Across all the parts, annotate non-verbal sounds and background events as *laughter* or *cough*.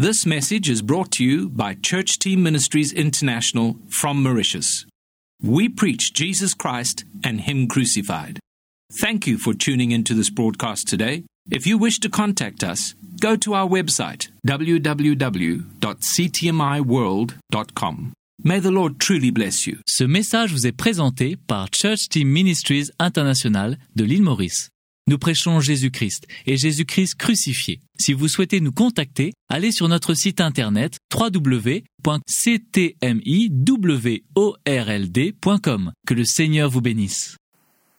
This message is brought to you by Church Team Ministries International from Mauritius. We preach Jesus Christ and Him crucified. Thank you for tuning into this broadcast today. If you wish to contact us, go to our website www.ctmiworld.com. May the Lord truly bless you. Ce message vous est présenté par Church Team Ministries International de l'île Maurice. Nous prêchons Jésus-Christ et Jésus-Christ crucifié. Si vous souhaitez nous contacter, allez sur notre site internet www.ctmiworld.com. Que le Seigneur vous bénisse.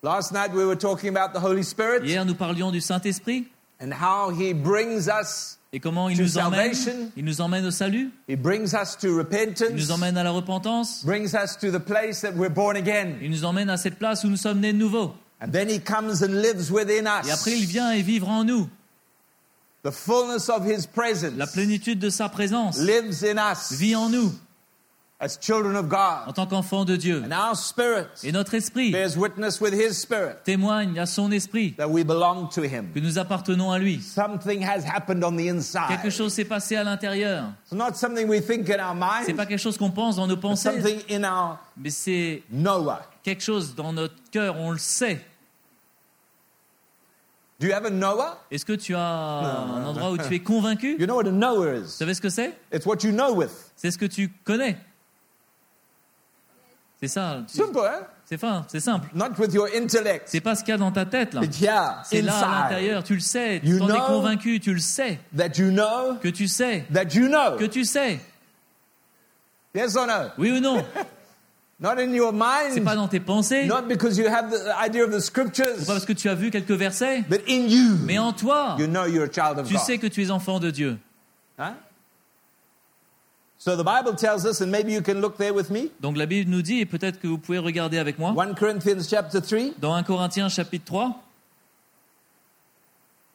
Last night we were talking about the Holy Spirit Hier, nous parlions du Saint-Esprit and how he brings us, et comment il nous emmène. Il nous emmène au salut, he brings us to il nous emmène à la repentance, brings us to the place that we're born again. il nous emmène à cette place où nous sommes nés de nouveau. And then he comes and lives within Et après, il us. vient et vivre en nous. The fullness of his La plénitude de sa présence lives in us vit en nous as children of en tant qu'enfants de Dieu. And our spirit Et notre esprit bears witness with his spirit témoigne à son esprit that we belong to him. que nous appartenons à lui. Something has happened on the Quelque chose s'est passé à l'intérieur. C'est mind, pas quelque chose qu'on pense dans nos pensées, something in our mais c'est quelque chose dans notre cœur, on le sait. Do you have a knower? Est-ce que tu as un endroit où tu es convaincu? You know what a knower Vous is? savez ce que c'est? It's what you know with. C'est ce que tu connais. C'est ça. Simple, eh? C'est fin, c'est simple. Not with your intellect. C'est pas ce qu'il y a dans ta tête là. C'est là à l'intérieur, tu le sais, tu t'en es convaincu, tu le sais, That you know, que tu sais, that you know. que tu sais. Yes or no? Oui ou non? *laughs* Not in your C'est mind. pas dans tes pensées, Not because you have the idea of the c'est pas scriptures, parce que tu as vu quelques versets, but in you, mais en toi, you know you're a child of tu sais God. que tu es enfant de Dieu. Huh? So the Bible tells us, and maybe you can look there with me, Donc la Bible nous dit, et peut-être que vous pouvez regarder avec moi, 1 Corinthians chapter 3 dans 1 Corinthiens chapitre 3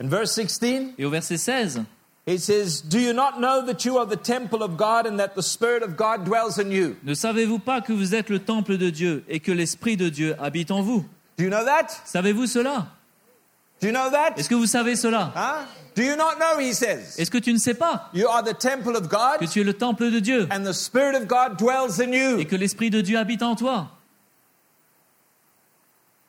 and verse 16. et au verset 16, It says, Do you not know that you are the temple of God and that the Spirit of God dwells in you? ne savez-vous pas que vous êtes le temple de Dieu et que l'Esprit de Dieu habite en vous? Do you know that? Savez-vous cela? Do you know that? Est-ce que vous savez cela? Huh? Do you not know, he says? Est-ce que tu ne sais pas You are the temple of God que tu es le temple de Dieu and the Spirit of God dwells in et you. que l'Esprit de Dieu habite en toi?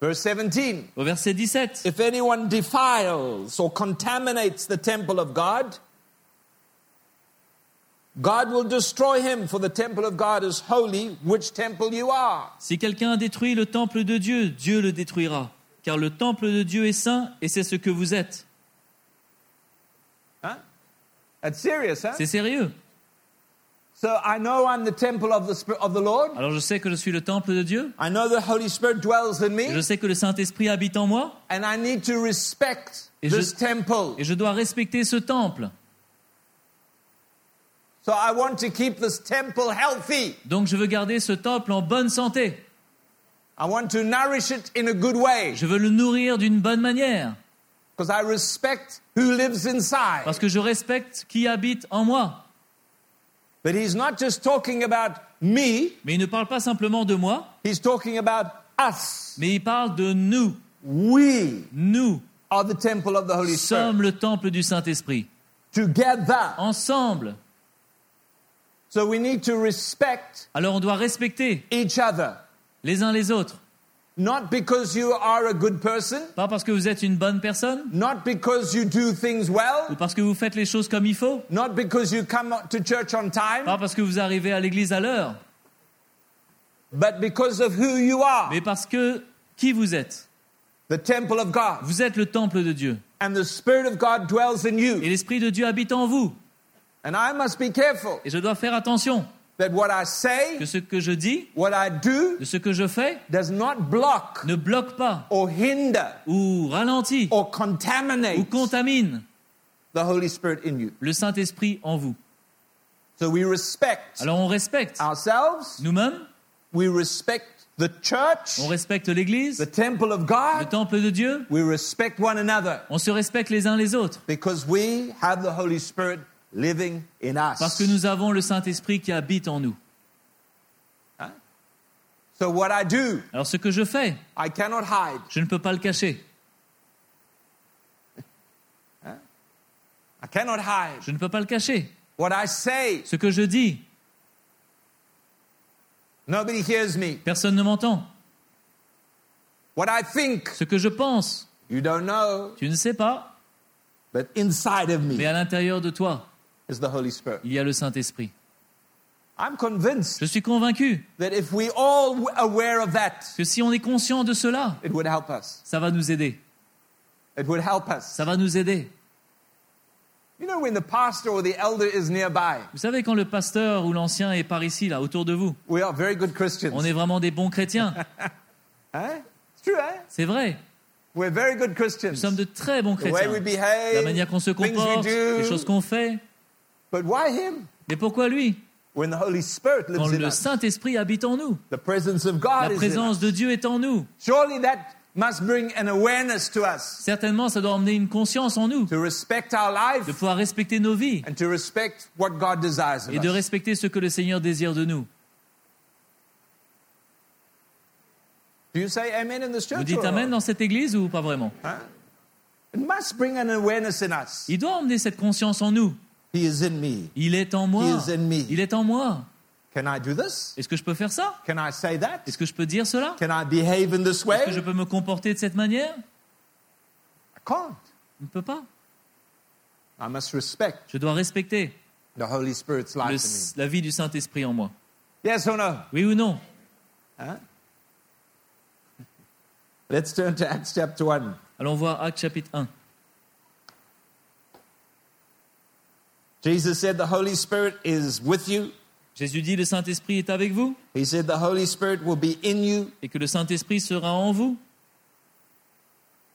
Verse 17 Au verset 17, If anyone defiles or contaminates the temple of God, God will destroy him, for the temple of God is holy, which temple you are. si quelqu'un détruit le temple de Dieu, Dieu le détruira. Car le temple de Dieu est saint et c'est ce que vous êtes. Huh? That's serious, huh? C'est sérieux. So I know I'm the temple of the Spirit of the Lord. Alors je sais que je suis le temple de Dieu, I know the Holy Spirit dwells in et je me, sais que le Saint-Esprit habite en moi, and I need to respect Et this je- temple. et je dois respecter ce temple. So I want to keep this temple healthy. Donc je veux garder ce temple en bonne santé. I want to nourish it in a good way Je veux le nourrir d'une bonne manière, because I respect who lives inside. parce que je respecte qui habite en moi. But he's not just talking about me, Mais il ne parle pas simplement de moi, he's talking about us. mais il parle de nous. We Nous are the temple of the Holy Spirit. sommes le temple du Saint-Esprit. Together. Ensemble. So we need to respect Alors on doit respecter each other. les uns les autres. Not because you are a good person, Pas parce que vous êtes une bonne personne, not because you do things well, ou parce que vous faites les choses comme il faut, not because you come to church on time, pas parce que vous arrivez à l'église à l'heure, but because of who you are. mais parce que qui vous êtes. The temple of God. Vous êtes le temple de Dieu. And the Spirit of God dwells in Et you. l'Esprit de Dieu habite en vous. And I must be careful Et je dois faire attention that what I say, que ce que je dis, what I do, de ce que je fais, does not block ne bloque pas or hinder ou ralentit or ou contaminate contamine the Holy Spirit in you. le Saint-Esprit en vous. So we respect Alors on respecte ourselves, nous-mêmes, we respect the church, on respecte l'Église, the temple of le God, temple de Dieu, we respect one another on se respecte les uns les autres because we have the Holy Spirit living in parce que us. nous avons le Saint-Esprit qui habite en nous. So what I do, Alors ce que je fais, I cannot hide. je ne peux pas le cacher. I cannot hide. Je ne peux pas le cacher. What I say, Ce que je dis, nobody hears me. personne ne m'entend. What I think, Ce que je pense, you don't know. tu ne sais pas, But inside of mais me à l'intérieur de toi, is the Holy Spirit. il y a le Saint-Esprit. I'm convinced Je suis convaincu that if we all were aware of that, que si on est conscient de cela, it would help us. ça va nous aider. It would help us. Ça va nous aider. You know, when the pastor or the elder is nearby, Vous savez, quand le pasteur ou l'ancien est par ici, là, autour de vous, we are very good Christians. on est vraiment des bons chrétiens. *laughs* Hein? Eh? C'est vrai. We're very good Nous sommes de très bons The way chrétiens. we behave, La manière qu'on se comporte, do. les choses qu'on fait. But why him? Mais pourquoi lui? When the Holy Spirit Quand lives in le us, Saint-Esprit habite en nous. the presence of God La is in présence de Dieu est en nous. Surely that must bring an awareness to us Certainement, ça doit emmener une conscience en nous, to respect our de life pouvoir respecter nos vies and to respect what God desires et of de us. respecter ce que le Seigneur désire de nous. Do you say amen in this church? Vous dites or- Amen dans cette église ou pas vraiment? Huh? It must bring an awareness in us. Il doit emmener cette conscience en nous. He is in me. Il est en moi. He is in me. Il est en moi. Can I do this? Est-ce que je peux faire ça? Can I say that? Est-ce que je peux dire cela? Can I behave in this Est-ce way? que je peux me comporter de cette manière? I can't. Je ne peux pas. I must respect Je dois respecter the Holy Spirit's le- life in la vie du Saint-Esprit en moi. me. Yes or no? Oui ou non? Huh? *laughs* Let's turn to Acts chapter 1. Allons voir Acte chapitre 1. Jesus said the Holy Spirit is with you. Jésus dit le Saint-Esprit est avec vous He said the Holy Spirit will be in you. et que le Saint-Esprit sera en vous.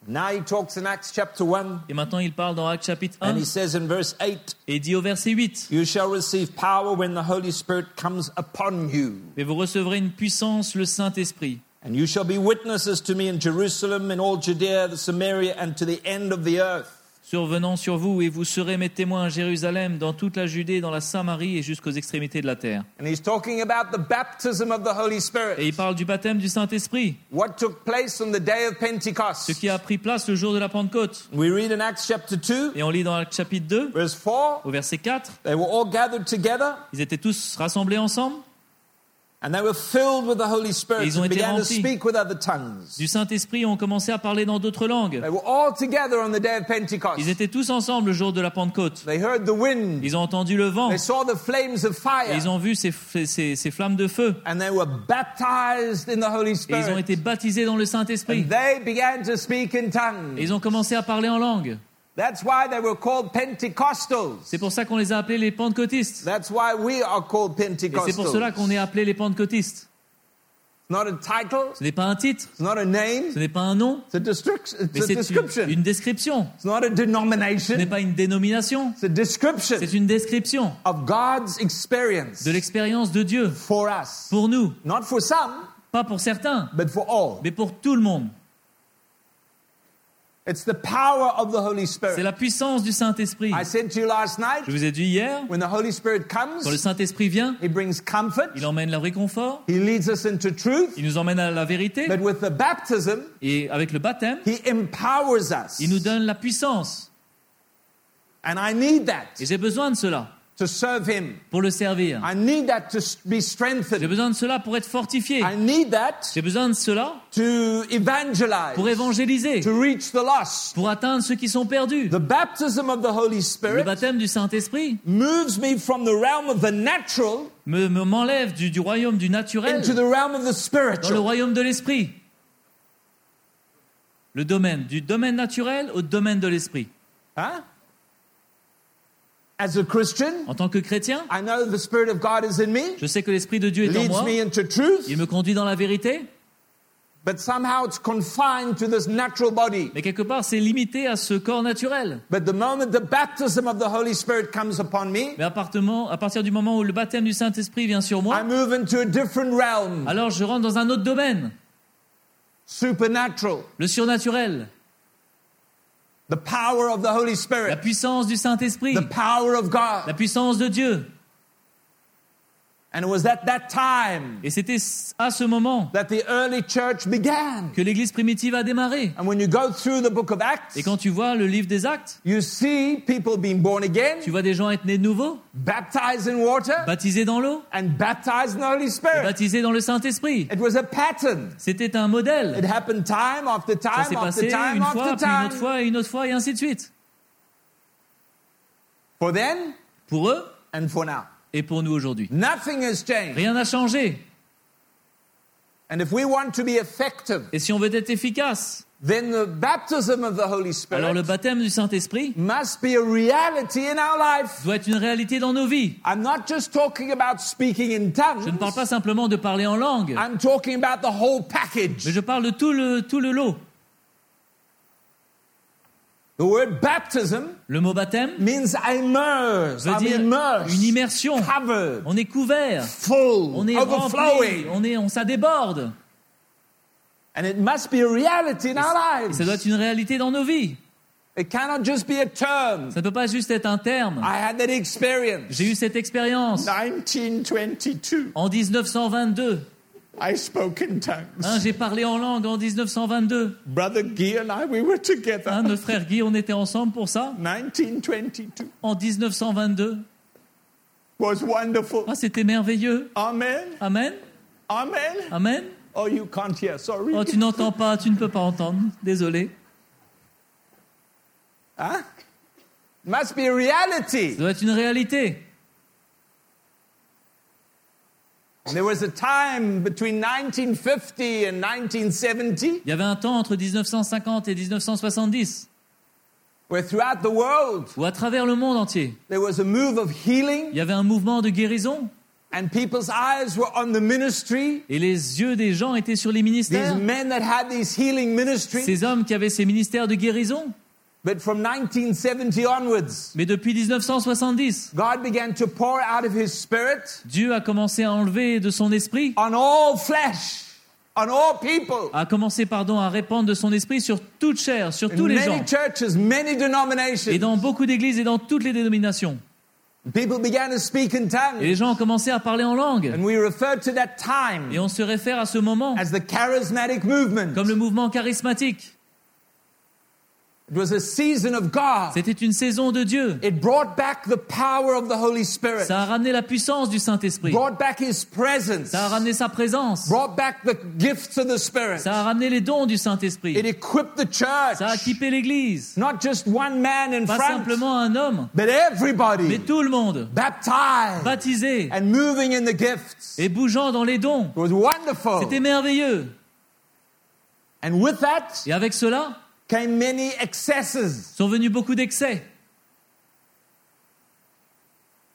Now he talks in Acts chapter 1 Et maintenant il parle dans Acte chapitre and he says in verse 8, et il dit au verset 8 You shall receive power when the Holy Spirit comes upon you. Mais vous recevrez une puissance, le Saint-Esprit. And you shall be witnesses to me in Jerusalem, in all Judea, the Samaria, and to the end of the earth. Survenant sur vous, et vous serez mes témoins à Jérusalem, dans toute la Judée, dans la Samarie et jusqu'aux extrémités de la terre. And he's talking about the baptism of the Holy Et il parle du baptême du Saint-Esprit, What took place on the day of ce qui a pris place le jour de la Pentecôte. We read in Acts chapter 2, Et on lit dans Acte chapitre 2, verse 4, au verset 4, they were all gathered together ils étaient tous rassemblés ensemble. And they were filled with the Holy Spirit ils ont and été began to remplis. speak with other tongues. Du Saint-Esprit, ont commencé à parler dans d'autres langues. They were all together on the day of Pentecost. Ils étaient tous ensemble le jour de la Pentecôte. They heard the wind. Ils ont entendu le vent. They saw the flames of Et fire. ils ont vu ces, ces- ces flammes de feu. And they were baptized in the Holy Et ils ont Spirit. été baptisés dans le Saint-Esprit. And they began to speak in Et tongues. ils ont commencé à parler en langue. That's why they were called Pentecostals. C'est pour ça qu'on les a appelés les pentecôtistes. That's why we are called Et c'est pour Pentecostals. cela qu'on est appelés les pentecôtistes. It's not a title. Ce n'est pas un titre, It's not a name. ce n'est pas un nom, It's a, mais it's a c'est description. une, une description. It's not a Ce n'est denomination. pas une dénomination, It's a description c'est une description of God's experience de l'expérience de Dieu for us. pour nous. Not for some, Pas pour certains, but for all. mais pour tout le monde. It's the power of the Holy C'est la puissance du Saint-Esprit. I said to you last night, Je vous ai dit hier, when the Holy Spirit quand le Saint-Esprit vient, He brings comfort. il emmène le réconfort, He leads us into truth. il nous emmène à la vérité, But with the baptism, et avec le baptême, He empowers us. il nous donne la puissance. And I need that Et j'ai besoin de cela to serve Him. pour le servir. I need that to be J'ai strengthened. besoin de cela pour être fortifié. I need that J'ai besoin de cela to evangelize, pour évangéliser, to reach the lost. pour atteindre ceux qui sont perdus. The baptism of the Holy Le Spirit baptême du Saint-Esprit moves me from the realm of the natural me me- m'enlève du, du royaume du naturel into the realm of the dans le royaume de l'esprit. Le domaine, du domaine naturel au domaine de l'esprit. Huh? As a Christian, En tant que chrétien, I know the Spirit of God is in me, je sais que l'esprit de Dieu est en leads moi. me into truth, Il me conduit dans la vérité, but somehow it's confined to this natural body. mais quelque part c'est limité à ce corps naturel. But the moment the baptism of the Holy Spirit comes upon me, Mais à, partir du moment où le baptême du Saint-Esprit vient sur I moi, move into a different realm, alors je rentre dans un autre domaine, supernatural. le surnaturel, The power of the Holy Spirit. la puissance du Saint-Esprit, the power of God. la puissance de Dieu. Et c'était à ce moment that the early church began. que l'Église primitive a démarré. And when you go through the book of Acts, Et quand tu vois le livre des Actes, you see people being born again, tu vois des gens être nés de nouveau, baptized in water, baptisés dans l'eau, and baptized in the Holy Spirit. baptisés dans le Saint-Esprit. It was a pattern. C'était un modèle. It happened time after Ça time s'est after passé time une fois, puis une autre fois, et une autre fois, et ainsi de suite. For then Pour eux and for now. Et pour nous aujourd'hui. Nothing has changed. Rien n'a changé. And if we want to be effective, Et si on veut être efficace, then the baptism of the Holy alors le Spirit baptême du Saint-Esprit must be a reality in our life. doit être une réalité dans nos vies. I'm not just talking about speaking in Je ne parle pas simplement de parler en langue, I'm talking about the whole mais je parle de tout le, tout le lot. The word baptism Le mot baptême means immerse. veut dire immersed, une immersion. covered, On est couvert, full, on est rempli, on est, on ça déborde. And it must be a reality in our Et lives. ça doit être une réalité dans nos vies. It cannot just be a term. Ça ne peut pas juste être un terme. I had that experience. J'ai eu cette expérience 1922. en 1922. I spoke in tongues. Hein, J'ai parlé en langue en 1922. Brother Guy and I, we were together. Hein, notre frère Guy, on était ensemble pour ça 1922 en 1922. was wonderful. Ah, C'était merveilleux. Amen. Amen. Amen. Amen. Oh, you can't hear. Sorry. Oh, tu n'entends pas, tu ne peux pas entendre. Désolé. Huh? Must be reality. Ça doit être une réalité. There was a time between 1950 and 1970 Il y avait un temps entre 1950 et 1970 where throughout the world où à travers le monde entier, there was a move of il healing y avait un mouvement de guérison and people's eyes were on the ministry. et les yeux des gens étaient sur les These ministères. men that had these healing ministries. Ces hommes qui avaient ces ministères de guérison. But from 1970 onwards, Mais depuis 1970, God began to pour out of His Spirit Dieu a commencé à enlever de son esprit, on all flesh, on all people. a commencé pardon à répandre de son esprit sur toute chair, sur In tous les many gens, churches, many et denominations, dans beaucoup d'églises et dans toutes les dénominations. people began to speak in Et tongues. les gens ont commencé à parler en langue. And we refer to that time Et on se réfère à ce moment as the charismatic movement. comme le mouvement charismatique. It was a season of God. C'était une saison de Dieu. It brought back the power of the Holy Spirit, Ça a ramené la puissance du Saint-Esprit. brought back His presence, Ça a ramené sa présence. brought back the gifts of the Spirit. Ça a ramené les dons du It Saint-Esprit. equipped the Ça a church, équipé l'Église. not just one man in Pas simplement un homme, but mais everybody tout le monde. baptized Baptisé and moving in the gifts. et bougeant dans les dons. It was wonderful. C'était merveilleux. And with that Et avec cela, came many excesses sont venus beaucoup d'excès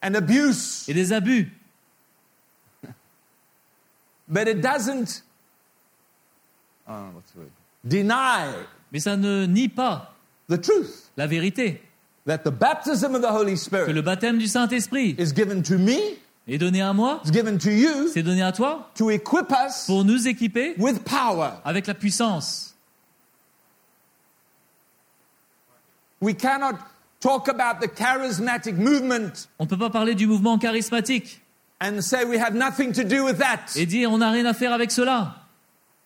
and abuse. et des abus. *laughs* But it doesn't what's the word? deny Mais ça ne nie pas the truth la vérité that the baptism of the Holy que Spirit le baptême du Saint-Esprit is given to me, est donné à moi, is given to you c'est donné à toi to equip us pour nous équiper with power. avec la puissance. We cannot talk about the charismatic movement On ne peut pas parler du mouvement charismatique and say we have nothing to do with that. et dire on n'a rien à faire avec cela.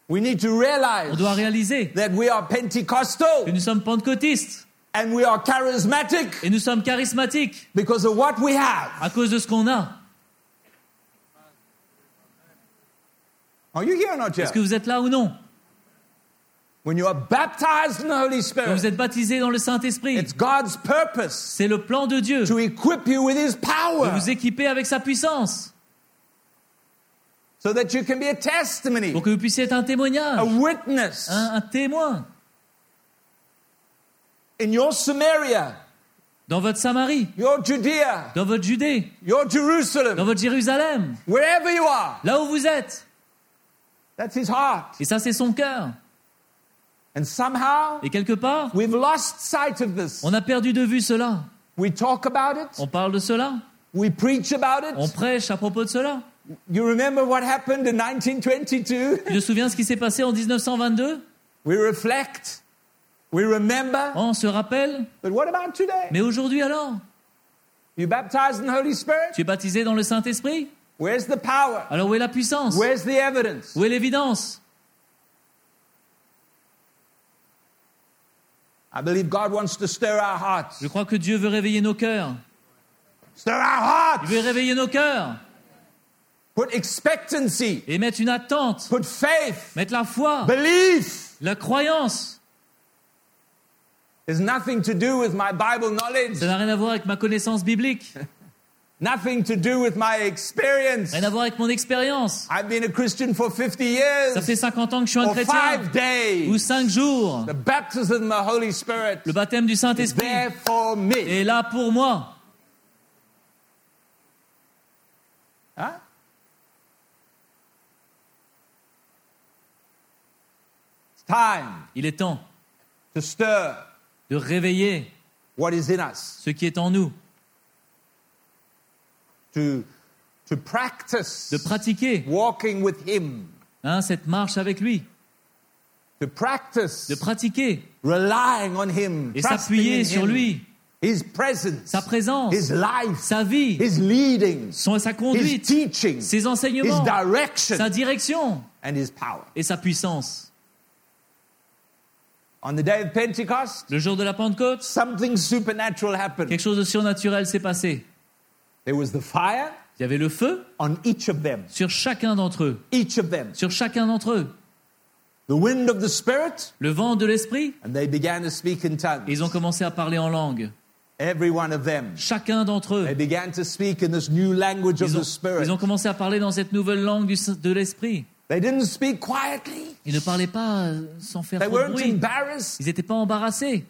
We need to realize On doit réaliser that we are Pentecostal que nous sommes pentecôtistes and we are charismatic et nous sommes charismatiques because of what we have. à cause de ce qu'on a. Are you here or not here? Est-ce que vous êtes là ou non? When you are baptized in the Holy Quand Spirit, vous êtes baptisé dans le Saint-Esprit, it's God's purpose c'est le plan de Dieu to equip you with His de power vous équiper avec sa puissance so that you can be a testimony, pour que vous puissiez être un a témoignage, witness un, un témoin in your Samaria, dans votre Samarie, your Judea, dans votre Judée, your dans Jerusalem, votre Jérusalem, wherever you are. là où vous êtes. That's His heart. Et ça, c'est son cœur. And somehow Et quelque part, we've lost sight of this. on a perdu de vue cela. We talk about it, On parle de cela, we preach about on it. prêche à propos de cela. You remember what happened in 1922? Tu te souviens ce qui s'est passé en 1922 We reflect, we remember. On se rappelle. But what about today? Mais aujourd'hui alors You baptized in the Holy Spirit? Tu es baptisé dans le Saint-Esprit Where's the power? Alors où est la puissance Where's the evidence? Où est l'évidence I believe God wants to stir our hearts. Je crois que Dieu veut réveiller nos cœurs. Stir our hearts. Il veut réveiller nos cœurs Put expectancy. et mettre une attente, Put faith. mettre la foi, Belief. la croyance. There's nothing to do with my Bible knowledge. Ça n'a rien à voir avec ma connaissance biblique, *laughs* Nothing to do with my experience. rien à voir avec mon expérience. I've been a Christian for 50 Ça years. fait 50 ans que je suis un chrétien, five ou days. 5 jours. The baptism of the Holy Spirit Le baptême du is Saint-Esprit there for me. est là pour moi. Huh? It's time Il est temps to stir de réveiller what is in us, ce qui est en nous, to, to practice de pratiquer. walking with Him, hein, cette marche avec lui, to practice de pratiquer. relying on Him, et s'appuyer sur Him, lui, His presence, sa présence, His life, sa vie, His leading, son, sa His conduite, teaching, ses His enseignements, direction, sa direction. And His power. et sa puissance. On the day of Pentecost, Le jour de la Pentecôte, something supernatural happened. quelque chose de surnaturel s'est passé. There was the fire Il y avait le feu on each of them, sur chacun d'entre eux, each of them, sur chacun d'entre eux. the wind of the Spirit, Le vent de l'esprit, and they began to speak in tongues. et ils ont commencé à parler en langue. Every one of them. Chacun d'entre eux. They began to speak in this new language of ont, the Spirit. ils ont commencé à parler dans cette nouvelle langue du- de l'esprit. They didn't speak quietly. Ils ne parlaient pas sans faire They trop de weren't bruit. embarrassed. Ils n'étaient pas embarrassés.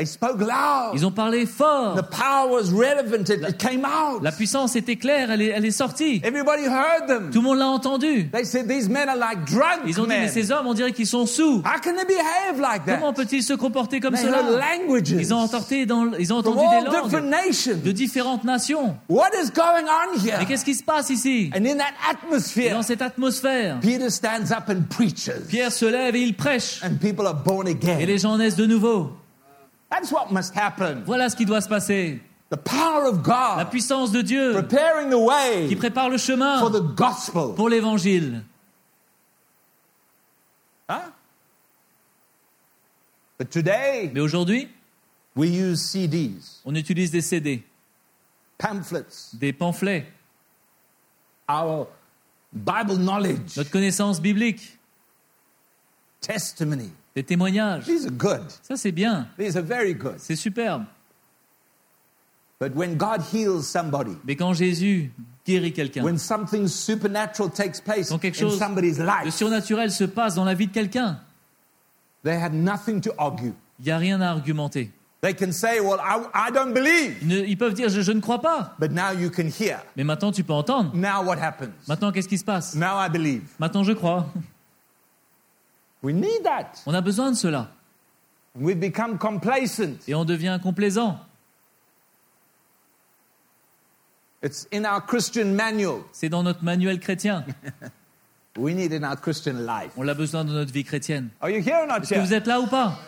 They spoke loud. Ils ont parlé fort. The power was relevant. It, it came out. La puissance était claire, elle est, elle est sortie. Everybody heard them. Tout le monde l'a entendu. They said, These men are like drunk Ils ont dit, mais men. ces hommes, on dirait qu'ils sont sous. How can they behave like Comment that? peut-ils se comporter comme They cela? languages Ils ont entendu, dans, ils ont from entendu all des langues de différentes nations. What is going on here? Mais qu'est-ce qui se passe ici? And in that Et atmosphere, Dans cette atmosphère, Peter stands up and preaches. Pierre se lève et il prêche. And people are born Et again. les gens naissent de nouveau. That's what must happen. Voilà ce qui doit se passer. The power of La puissance de Dieu preparing the qui prépare le for chemin the gospel. pour l'évangile. Huh? But today, Mais aujourd'hui, we use CDs, on utilise des CD, pamphlets, des pamphlets, our Bible knowledge, notre connaissance biblique, testimony. Des témoignages. These are good. Ça, c'est bien. These are very good. C'est superbe. But when God heals somebody, Mais quand Jésus guérit quelqu'un, when something supernatural takes place quand quelque in chose somebody's de surnaturel se passe dans la vie de quelqu'un, they had nothing to argue. il n'y a rien à argumenter. They can say, Well, I, I don't believe. Ils, ne- ils peuvent dire je, je ne crois pas. But now you can hear. Mais maintenant, tu peux entendre. Now what happens? Maintenant, qu'est-ce qui se passe? Now I believe. Maintenant, je crois. We need that. On a besoin de cela. We've become complacent. Et on devient complaisant. It's in our Christian manual. C'est dans notre manuel chrétien. *laughs* We need in our Christian life. On l'a besoin dans notre vie chrétienne. Are you here or not, Est-ce que vous êtes là ou pas?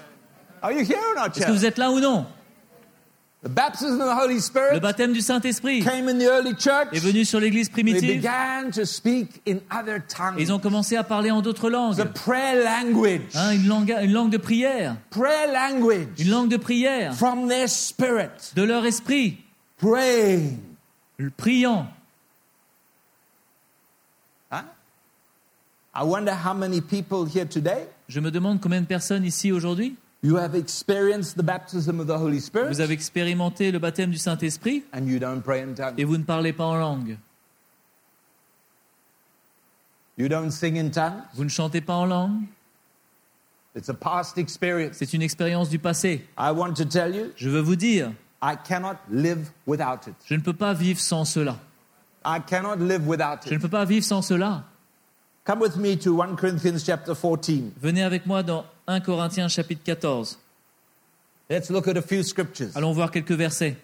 Are you here or not, Est-ce que vous êtes là ou non The baptism of the Holy Le baptême du Saint-Esprit came in the early church. est venu sur l'église They primitive. began to speak in other tongues. Ils ont commencé à parler en d'autres The langues. prayer language. Hein, une, langue, une langue de prière. Prayer language. Une langue de prière. From their spirit. De leur esprit. Le Priant. Huh? I wonder how many people here today Je me demande combien de personnes ici aujourd'hui you have experienced the baptism of the Holy Spirit vous avez expérimenté le baptême du Saint-Esprit and you don't pray in tongues. et vous ne parlez pas en langue. You don't sing in tongues? Vous ne chantez pas en langue? It's a past experience. C'est une expérience du passé. I want to tell you, Je veux vous dire, I cannot live without it. je ne peux pas vivre sans cela. I cannot live without Je ne it. peux pas vivre sans cela. Come with me to 1 Corinthians chapter 14. Venez avec moi dans 1 Corinthiens chapitre 14. Let's look at a few scriptures. Allons voir quelques versets.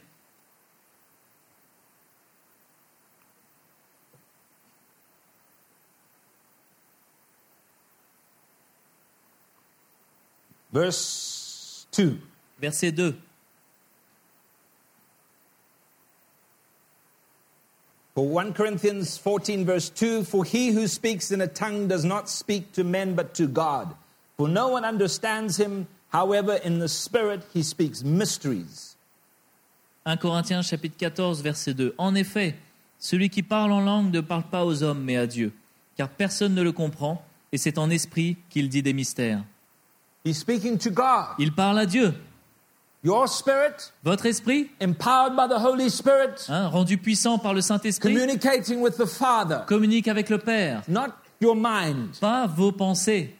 Verse 2. Verset 2. For 1 Corinthians 14, verse 2 For he who speaks in a tongue does not speak to men but to God. For no one understands him, however, in the Spirit he speaks mysteries. 1 Corinthiens chapitre 14 verset 2. En effet, celui qui parle en langue ne parle pas aux hommes mais à Dieu, car personne ne le comprend, et c'est en esprit qu'il dit des mystères. He's speaking to God. Il parle à Dieu. Your spirit, Votre esprit, empowered by the Holy Spirit, hein, rendu puissant par le Saint-Esprit, communicating with the Father, communique avec le Père, not your mind. pas vos pensées.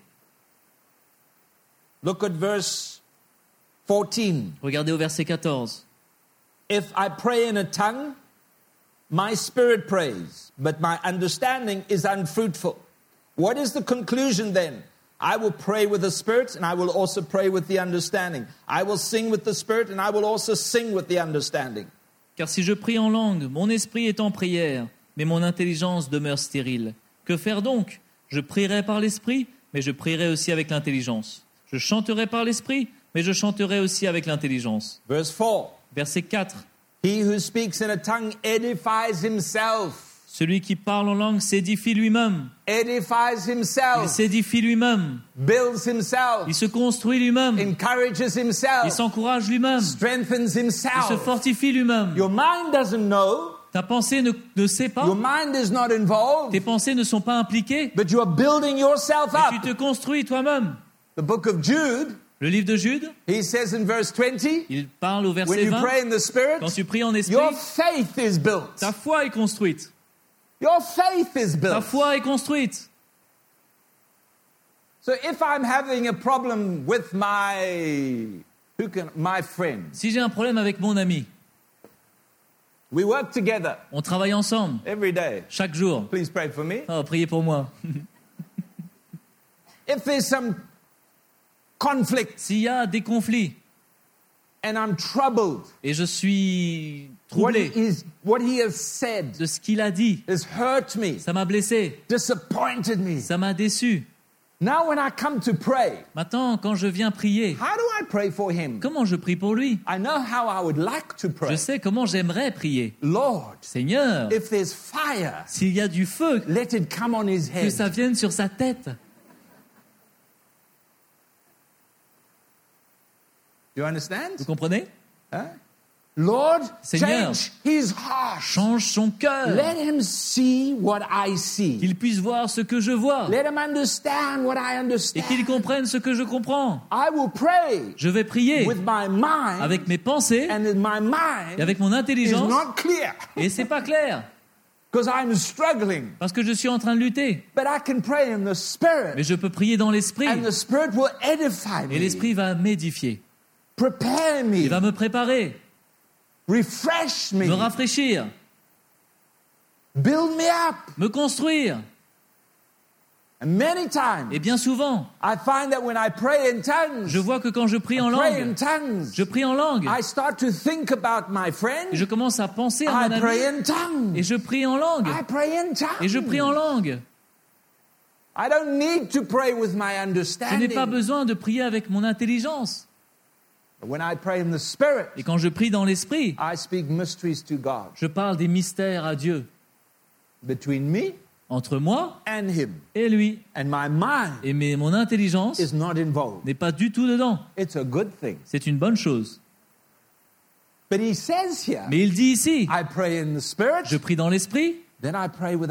Look at verse 14. Regardez au verset 14. If I pray in a tongue, my spirit prays, but my understanding is unfruitful. What is the conclusion then? I will pray with the spirit, and I will also pray with the understanding. I will sing with the spirit, and I will also sing with the understanding. Car si je prie en langue, mon esprit est en prière, mais mon intelligence demeure stérile. Que faire donc? Je prierai par l'esprit, mais je prierai aussi avec l'intelligence. Je chanterai par l'esprit, mais je chanterai aussi avec l'intelligence. Verse 4 Verset 4. He who speaks in a tongue edifies himself. Celui qui parle en langue s'édifie lui-même. Edifies Il s'édifie lui-même. builds himself, Il se construit lui-même. encourages Il s'encourage lui-même. strengthens Il se fortifie lui-même. Your mind doesn't know, Ta pensée ne, ne sait pas. your mind is not involved, Tes pensées ne sont pas impliquées. but you are building yourself Mais tu up. te construis toi-même. The book of Jude, Le livre de Jude, he says in verse 20, il parle au when verset you 20. pray in the Spirit, Quand tu pries en esprit, your faith is built. ta foi est construite. Your faith is Ta foi est construite. So if I'm having a problem with my who can my friend, Si j'ai un problème avec mon ami, we work together on travaille ensemble every day. chaque jour. Please pray for me. Oh, priez pour moi. *laughs* If there's some conflict S'il y a des conflits and I'm troubled, et je suis what troublé is what he has said de ce qu'il a dit, has hurt me, ça m'a blessé, disappointed me. ça m'a déçu. Now when I come to pray, Maintenant, quand je viens prier, how do I pray for him? comment je prie pour lui? I know how I would like to Je pray. sais comment j'aimerais prier. Lord, Seigneur, if there's fire, s'il y a du feu, let it come on his que head. ça vienne sur sa tête. You understand? Vous comprenez? Huh? Lord, Seigneur, change his heart. Change son cœur, Let him see what I see. qu'il puisse voir ce que je vois Let him understand what I et understand. qu'il comprenne ce que je comprends. I will pray Je vais prier with my mind, avec mes pensées and my et mind avec mon is intelligence not clear et c'est pas clair because I'm struggling. parce que je suis en train de lutter. But I can pray in the Mais Spirit, je peux prier dans l'esprit and the Spirit will edify et me, l'esprit va m'édifier. Prepare me, Il va me préparer, refresh me, me rafraîchir, build me up. me construire. And many times, Et bien souvent, I find that when I pray in tongues, je vois que quand je prie en langue, tongues, je prie en langue I start to think about my friend. et je commence à penser à I mon pray ami in tongues. et je prie en langue I pray in tongues. et je prie en langue. I don't need to pray with my Je n'ai understanding. pas besoin de prier avec mon intelligence. Et quand je prie dans l'esprit, I speak mysteries to God je parle des mystères à Dieu between me entre moi and Him. et lui. And my mind Et mais mon intelligence is not involved. n'est pas du tout dedans. It's a good thing. C'est une bonne chose. But He says here, Mais il dit ici, I pray in the Spirit, je prie dans l'esprit then I pray with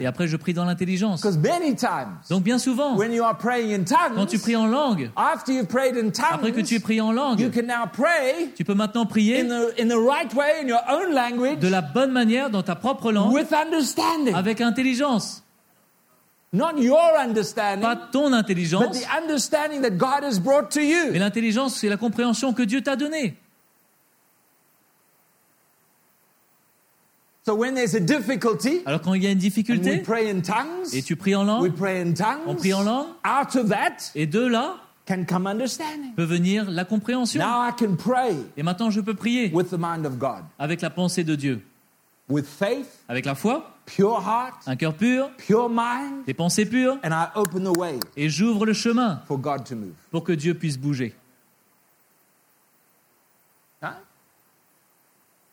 et après je prie dans l'intelligence. Because many times, Donc bien souvent, when you are praying in quand tu pries en langue, after you've prayed in après que tu aies prié en you langue, can now pray tu peux maintenant prier in the, in the right way, in your own language, de la bonne manière dans ta propre langue with understanding. avec intelligence. Not your Pas ton but intelligence, the understanding that God has brought to mais you. l'intelligence, c'est la compréhension que Dieu t'a donnée. So when there's a difficulty, Alors quand il y a une and we difficulté pray in tongues, et tu pries en we langue, pray in on prie en langue, out of that et de là can come understanding. peut venir la compréhension. Now I can pray Et maintenant je peux prier with the mind of God, avec la pensée de Dieu, with faith, avec la foi, pure heart, un cœur pur, pure mind, des pensées pures, and I open the way et j'ouvre le chemin for God to move. pour que Dieu puisse bouger. Huh?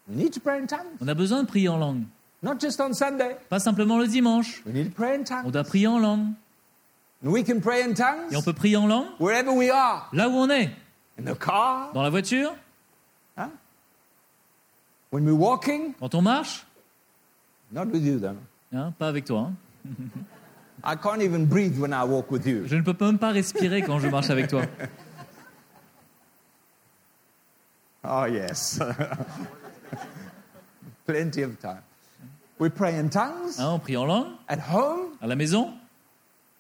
We need to pray in tongues. On a besoin de prier en langue. Not just on Sunday. Pas simplement le dimanche. We need to pray in On tongues. doit prier en langue. And we can pray in Et on tongues peut prier en langue wherever we are. là où on est. In the car, Dans la voiture, when we're walking. quand on marche. Not with you. Hein, pas avec toi. hein. *laughs* I can't even breathe when I walk with you. Je ne peux même pas respirer quand je marche avec toi. Oh, *laughs* yes. *laughs* Plenty of time. We pray in tongues Hein, on prie en langue, at home, à la maison,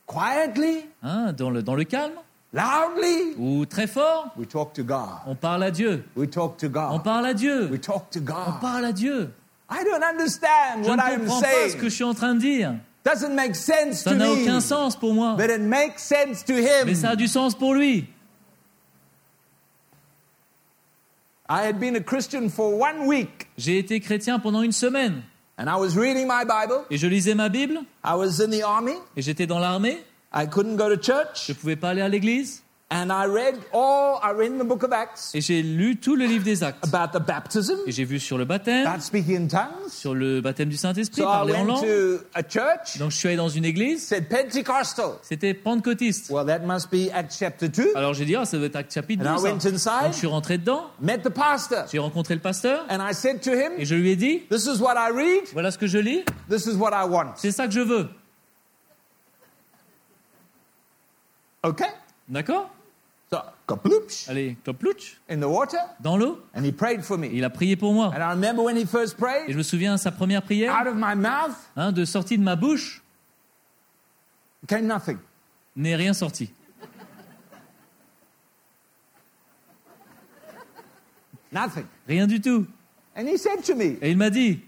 quietly, hein, dans, le, dans le calme, loudly. ou très fort. We talk to God. On parle à Dieu. We talk to On God. parle à Dieu. We talk to On God. parle à Dieu. I don't understand Je what ne I'm comprends pas ce que je saying. suis en train de dire. Doesn't make sense Ça to n'a me. aucun sens pour moi. But it makes sense to him. Mais ça a du sens pour lui. I had been a Christian for one week J'ai été chrétien pendant une semaine and I was reading my Bible. et je lisais ma Bible I was in the army. et j'étais dans l'armée. I couldn't go to church. Je pouvais pas aller à l'église And I read all, I read in the book of Acts et j'ai lu tout le livre des actes. about the baptism, Et j'ai vu sur le baptême, about speaking in tongues. sur le baptême du Saint-Esprit, So parler en went langue. to a church, Donc je suis allé dans une église, said Pentecostal. c'était pentecôtiste. Well, that must be Acts chapter 2. Alors j'ai dit, ah, ça doit être acte chapitre And I 2. went ça. inside. Donc je suis rentré dedans, Met the pastor. j'ai rencontré le pasteur And I said to him, et je lui ai dit, This is what I read. voilà ce que je lis, This is what I want. c'est ça que je veux. Okay? D'accord? So, kaploops, Allez, cloplouch, in the water. dans l'eau. And he prayed for Et me. il a prié pour moi. And I remember when he first Et prayed, je me souviens, sa première prière, out of my mouth hein, de sortie de ma bouche, came nothing. n'est rien sorti. Nothing. Rien du tout. And he said to me, Et il m'a dit,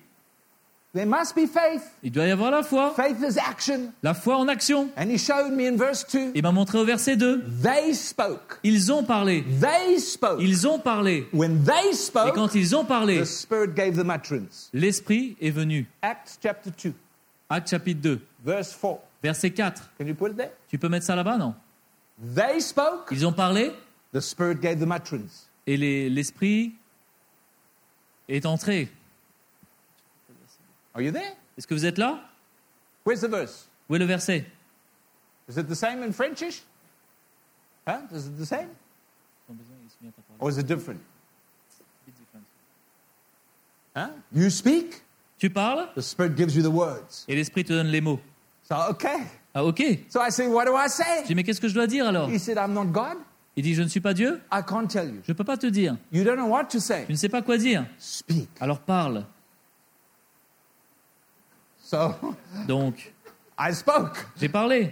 There must be faith. il doit y avoir la foi, Faith is action. la foi en action. And he showed me in verse 2 Il m'a montré au verset 2, they spoke. ils ont parlé, They spoke. ils ont parlé. When they Et spoke, quand ils ont parlé, the Spirit gave them utterance. l'Esprit est venu. Acts chapter 2, Acte chapitre 2, verse 4. verset 4. Can you put it there? Tu peux mettre ça là-bas, non? They spoke, Ils ont parlé the Spirit gave them utterance. et les- l'Esprit est entré. Are you there? Est-ce que vous êtes là? Where's the verse? Où est le verset? Is it the same in Frenchish? Huh? Is it the same? Or is it different? Huh? You speak, Tu parles? The Spirit gives you the words. et l'Esprit te donne les mots. So, okay. Ah ok. Je So I say, what do I say? dis mais qu'est-ce que je dois dire alors? He said, I'm not God. Il dit je ne suis pas Dieu. I can't tell you. Je ne peux pas te dire. You don't know what to say. Tu ne sais pas quoi dire. Speak. Alors parle. So Donc I spoke. j'ai parlé.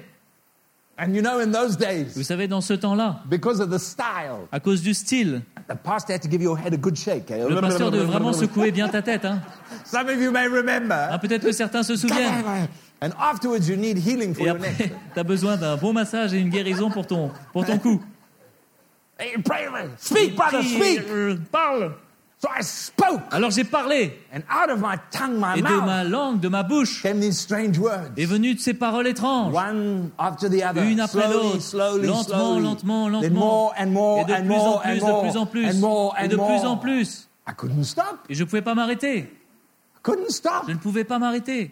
And you know, in those Vous days, savez dans ce temps-là, because of the style, à cause du style, the pastor had to give your head a good shake. eh? le pasteur devait vraiment secouer bien ta tête. Hein. *laughs* Some of you may remember. Ah, Peut-être que certains se souviennent. And afterwards, you need healing for Et your neck. *laughs* après, tu as besoin d'un bon massage et une guérison pour ton, pour ton cou. Hey, pray. Speak, brother, Prie, speak. euh, Parle. So I spoke, Alors j'ai parlé. and out of my tongue, my Et de mouth, ma langue, de ma bouche, came these strange words. est venue de ces paroles étranges. One after the other. Une après l'autre. Lentement, lentement, Then lentement. more and more Et de and plus en plus, and de plus en plus. and more Et de plus en plus. I couldn't stop. Et je ne pouvais pas m'arrêter. Je ne pouvais pas m'arrêter.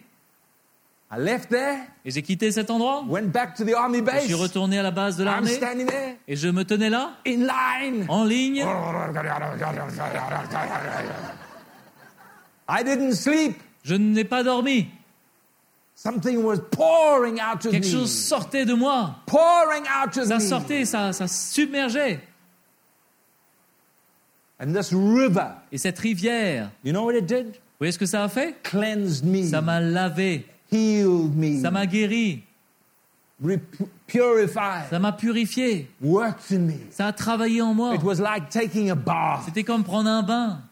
I left there, Et j'ai quitté cet endroit. went back to the army Je base. suis retourné à la base de l'armée. standing there Et je me tenais là, in line. en ligne. I didn't sleep. Je n'ai pas dormi. Something was pouring out of Quelque me. chose sortait de moi. Pouring out of Ça sortait, ça, ça submergeait. And this river, Et cette rivière, you know what it did? vous voyez ce que ça a fait? Cleansed me, Ça m'a lavé, healed me, ça m'a guéri, purified, ça m'a purifié, worked in me. ça a travaillé en moi. It was like taking a bath. C'était comme prendre un bain.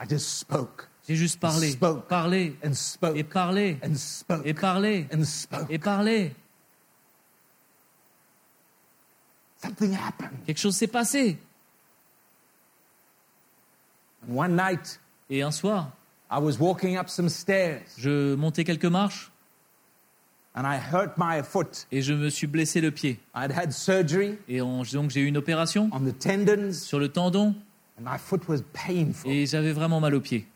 I just spoke J'ai juste parlé, Spoke. parlé, and spoke et parlé, and spoke et parlé, and spoke. et parlé. Something happened. Quelque chose s'est passé. And one night, Et un soir, I was walking up some stairs je montais quelques marches and I hurt my foot. et je me suis blessé le pied. I'd had surgery Et donc j'ai eu une opération on the tendons sur le tendon and my foot was painful. et j'avais vraiment mal au pied.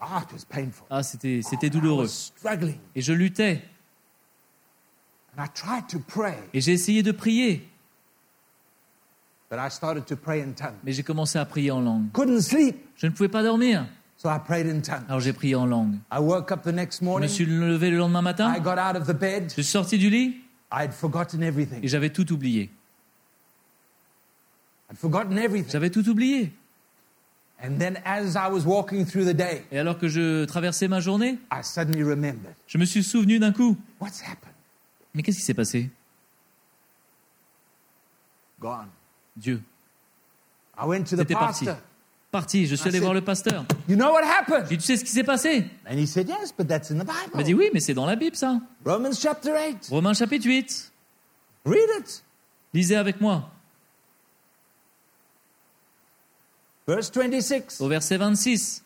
Ah, it was painful. Ah, c'était c'était I douloureux. was struggling. Et je luttais. And I tried to pray, Et j'ai essayé de prier. but I started to pray in tongues. Mais j'ai commencé à prier en langue. Couldn't sleep, Je ne pouvais pas dormir. So I prayed in tongues. Alors j'ai prié en langue. I woke up the next Je me morning. suis levé le lendemain matin. I got out of the bed. Je suis sorti du lit I had forgotten et everything. j'avais tout oublié. I'd forgotten everything. J'avais tout oublié. And then as I was walking through the day, Et alors que je traversais ma journée, I suddenly remembered je me suis souvenu d'un coup. what's happened? Mais qu'est-ce qui s'est passé? Gone. Dieu. I went to the C'était parti. Parti, je suis allé voir le pasteur. You know what happened? J'ai dit, tu sais ce qui s'est passé? And he said, Yes, but that's in the Il m'a dit, Bible. oui, mais c'est dans la Bible ça. Romans chapter 8. Romains chapitre 8. Read it. Lisez avec moi. Verse 26. Au verset 26.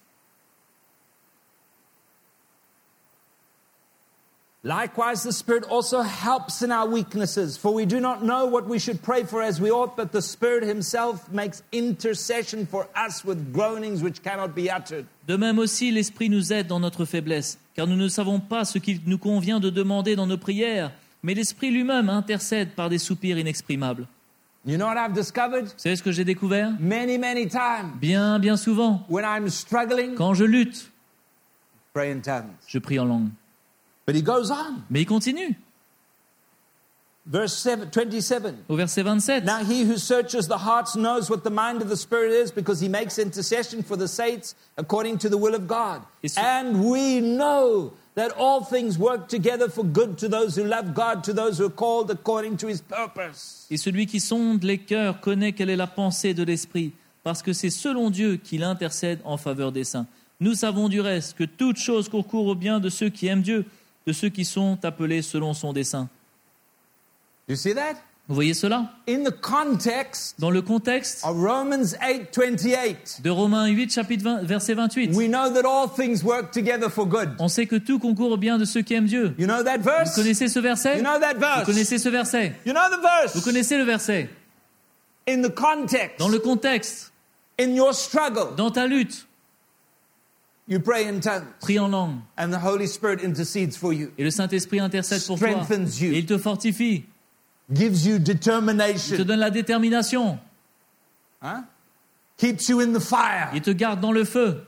Likewise, the Spirit also helps in our weaknesses, for we do not know what we should pray for as we ought, but the Spirit Himself makes intercession for us with groanings which cannot be uttered. De même aussi, l'Esprit nous aide dans notre faiblesse, car nous ne savons pas ce qu'il nous convient de demander dans nos prières, mais l'Esprit lui-même intercède par des soupirs inexprimables. You know what I've discovered? Vous savez ce que j'ai découvert? Many, many times Bien, bien souvent, when I'm struggling, quand je lutte, pray in tongues. je prie en langue. But he goes on. Mais il continue. Verse 7, 27. Au verset 27. Now he who searches the hearts knows what the mind of the Spirit is because he makes intercession for the saints according to the will of God. Ce- And we know that all things work together for good to those who love God, to those who are called according to his purpose. Et celui qui sonde les cœurs connaît quelle est la pensée de l'Esprit, parce que c'est selon Dieu qu'il intercède en faveur des saints. Nous savons du reste que toute chose concourt au bien de ceux qui aiment Dieu, de ceux qui sont appelés selon son dessein. You see that? Vous voyez cela? In the context Dans le contexte of Romans 8 28, de Romains 8, chapitre 20, verset 28, we know that all things work together for good. on sait que tout concourt au bien de ceux qui aiment Dieu. You know that Vous verse? connaissez ce verset? You know that Vous verse? connaissez ce verset? You know the verse? Vous connaissez le verset? In the context, Dans le contexte, in your struggle, dans ta lutte, you pray in tongues, prie en langue. and the Holy Spirit intercedes for you, Et le Saint-Esprit intercède pour toi. Strengthens you. Et il te fortifie. gives you Il te determination, donne la détermination. huh? keeps you in the fire. Il te garde dans le feu.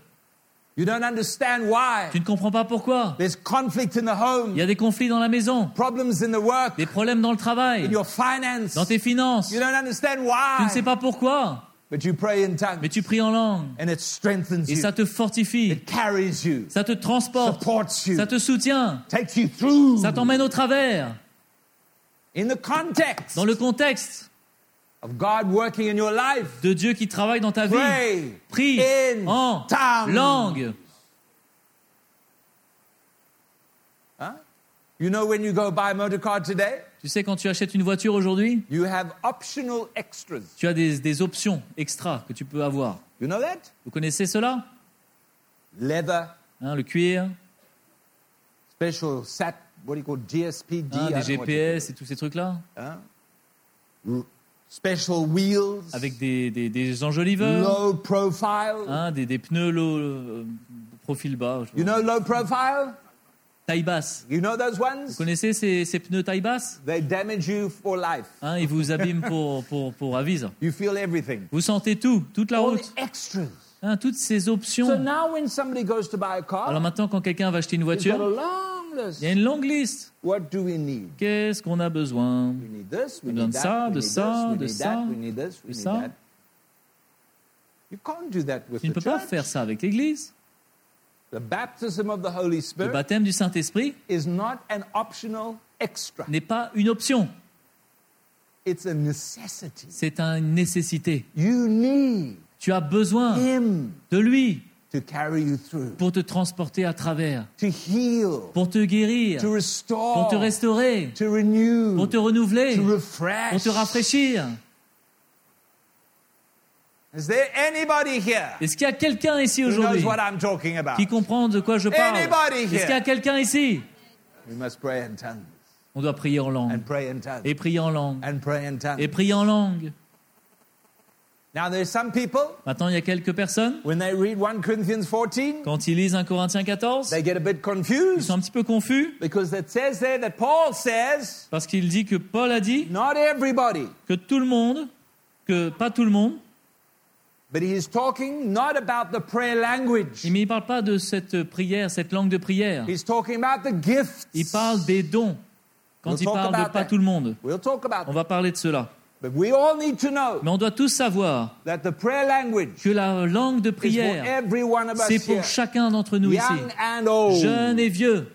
You don't understand why. Tu ne comprends pas pourquoi. There's conflict in the Il home, y a des conflits dans la maison, problems in the work, des problèmes dans le travail, in your finance. dans tes finances. You don't understand Tu ne sais why. pas pourquoi, But you pray in tongues, mais tu pries en langue. and it strengthens Et you, ça te fortifie, it carries you, ça te transporte, supports you, ça te soutient, takes you through. ça t'emmène au travers. In the context Dans le contexte of God working in your life, de Dieu qui travaille dans ta vie, pray prie in en tongues. langue. You know when you go buy a motor car today, Tu sais, quand tu achètes une voiture aujourd'hui, you have optional extras. tu as des, des options extra que tu peux avoir. You know that? Vous connaissez cela? Leather, Hein, Le cuir, special sat, what do you call GSP, G, hein, des GPS et tous ces trucs-là, it, huh? Special wheels, avec des, des, des enjoliveurs, low profile. hein, des, des pneus low, euh, profil bas, You know low profile? Taille basse. You know those Vous ones? connaissez ces, ces pneus taille basse They damage you for life. hein, Ils vous abîment pour, pour, pour avise. You feel everything. Vous sentez tout, toute la All route, the extras. hein, toutes ces So options. now when somebody goes to buy a Alors car, maintenant, quand quelqu'un va acheter une voiture, long list. il y a une longue liste. What do we need? Qu'est-ce qu'on a besoin? We need this, we besoin need de that, ça, we de need ça, de ça, de ça. that. You can't do that with Tu ne the peux pas church. faire ça avec l'Église. The baptism of the Holy Le baptême du Saint-Esprit is not an optional extra. n'est pas une option, It's a necessity. c'est une nécessité. You need Tu as besoin Him de lui to carry you through, pour te transporter à travers, to heal, pour te guérir, to pour restore, te restaurer, to renew, pour te renouveler, to refresh. pour te rafraîchir. Is there anybody here Est-ce qu'il y a quelqu'un ici who knows aujourd'hui what I'm talking about? qui comprend de quoi je parle Anybody Est-ce qu'il y a here? quelqu'un ici We must pray in tongues On doit prier en langue. and pray in tongues Et prier en langue. and pray in tongues. Et prier en langue. Now, there's some people, Maintenant, il y a quelques personnes, when they read 1 Corinthians 14, quand ils lisent 1 Corinthiens 14, they get a bit ils confused sont un petit peu confus because it says there that Paul says, parce qu'il dit que Paul a dit not everybody, que tout le monde, que pas tout le monde, but he's talking not about the prayer language. mais il ne parle pas de cette prière, cette langue de prière. He's talking about the gifts. Il parle des dons. Quand We'll il parle de about pas that. tout le monde, We'll talk about on that. va parler de cela. But we all need to know Mais on doit tous savoir that the prayer language que la langue de prière, c'est pour here, chacun d'entre nous ici, young jeunes et vieux.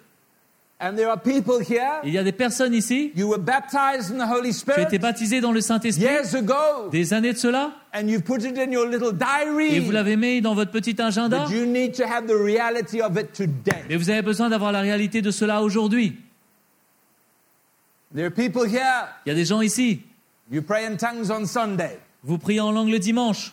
And there are people here, Il y a des personnes ici you were baptized in the Holy qui ont été baptisées dans le Saint-Esprit years ago, des années de cela, and you put it in your little et vous diary. l'avez mis dans votre petit agenda, But you need to have the reality of it today. mais vous avez besoin d'avoir la réalité de cela aujourd'hui. There are people here, Il y a des gens ici, you pray in tongues on Sunday. vous priez en langue le dimanche,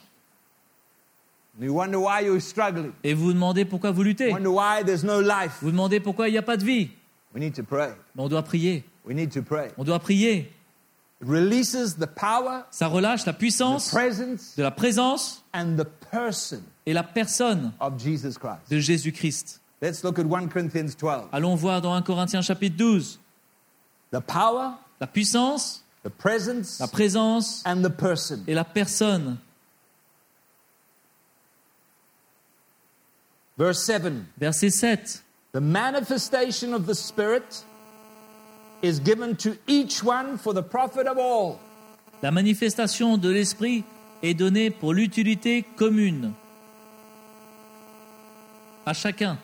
You wonder why you're struggling. et vous vous demandez pourquoi vous luttez. Wonder why there's no life. Vous vous demandez pourquoi il n'y a pas de vie. We need to pray. Mais on doit prier, We need to pray. on doit prier. It releases the power, Ça relâche la the puissance presence, de la présence and the person et la personne of Jesus Christ. de Jésus-Christ. Let's look at 1 Corinthians 12. Allons voir dans 1 Corinthiens chapitre 12 The power, la puissance, the presence, la présence and the person. et la personne. Verse 7 Verset 7. The manifestation of the Spirit is given to each one for the profit of all. La manifestation de l'Esprit est donnée pour l'utilité commune. À chacun,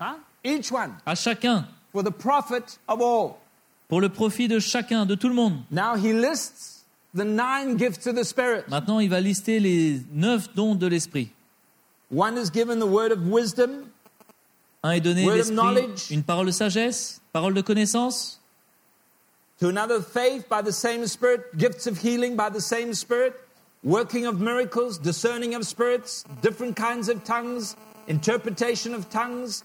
Huh? Each one à chacun, for the profit of all. pour le profit de chacun, de tout le monde. Now he lists the nine gifts of the Spirit. Maintenant, il va lister les neuf dons de l'Esprit. One is given the word of wisdom, Un est donné l'Esprit, une parole de sagesse, parole de connaissance. to another faith by the same Spirit, gifts of healing by the same Spirit, working of miracles, discerning of spirits, different kinds of tongues, interpretation of tongues.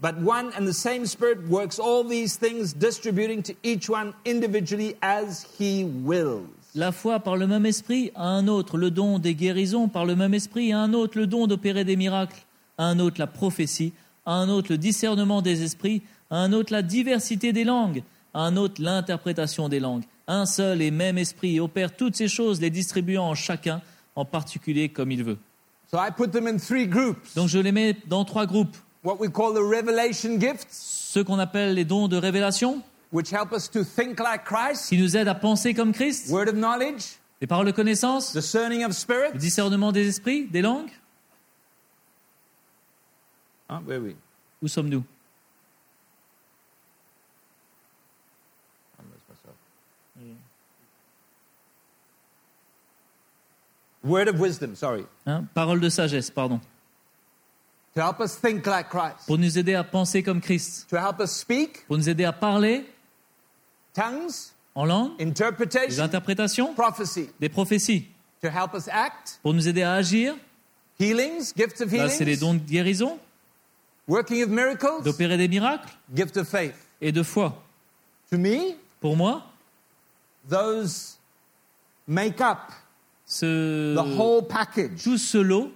But one and the same Spirit works all these things, distributing to each one individually as He wills. La foi par le même esprit, à un autre le don des guérisons, par le même esprit, à un autre le don d'opérer des miracles, à un autre la prophétie, à un autre le discernement des esprits, à un autre la diversité des langues, à un autre l'interprétation des langues. Un seul et même esprit opère toutes ces choses, les distribuant en chacun, en particulier comme il veut. So I put them in three groups. Donc je les mets dans trois groupes. What we call the revelation gifts, Ceux qu'on appelle les dons de révélation, which help us to think like Christ, qui nous aident à penser comme Christ, word of knowledge, les paroles de connaissance, discerning of le discernement des esprits, des langues. Where are we? Où sommes-nous? Lost myself. Word of wisdom, sorry. Hein? Parole de sagesse, pardon. To help us think like Christ. Pour nous aider à penser comme Christ. To help us speak, Pour nous aider à parler tongues, en langue, des interpretation, interprétations, prophecy. des prophéties. To help us act, Pour nous aider à agir, healings, gifts of là c'est les healings, dons de guérison, d'opérer des miracles? Gift of faith. et de foi? To me, Pour moi, those make up ce, the whole package tout ce lot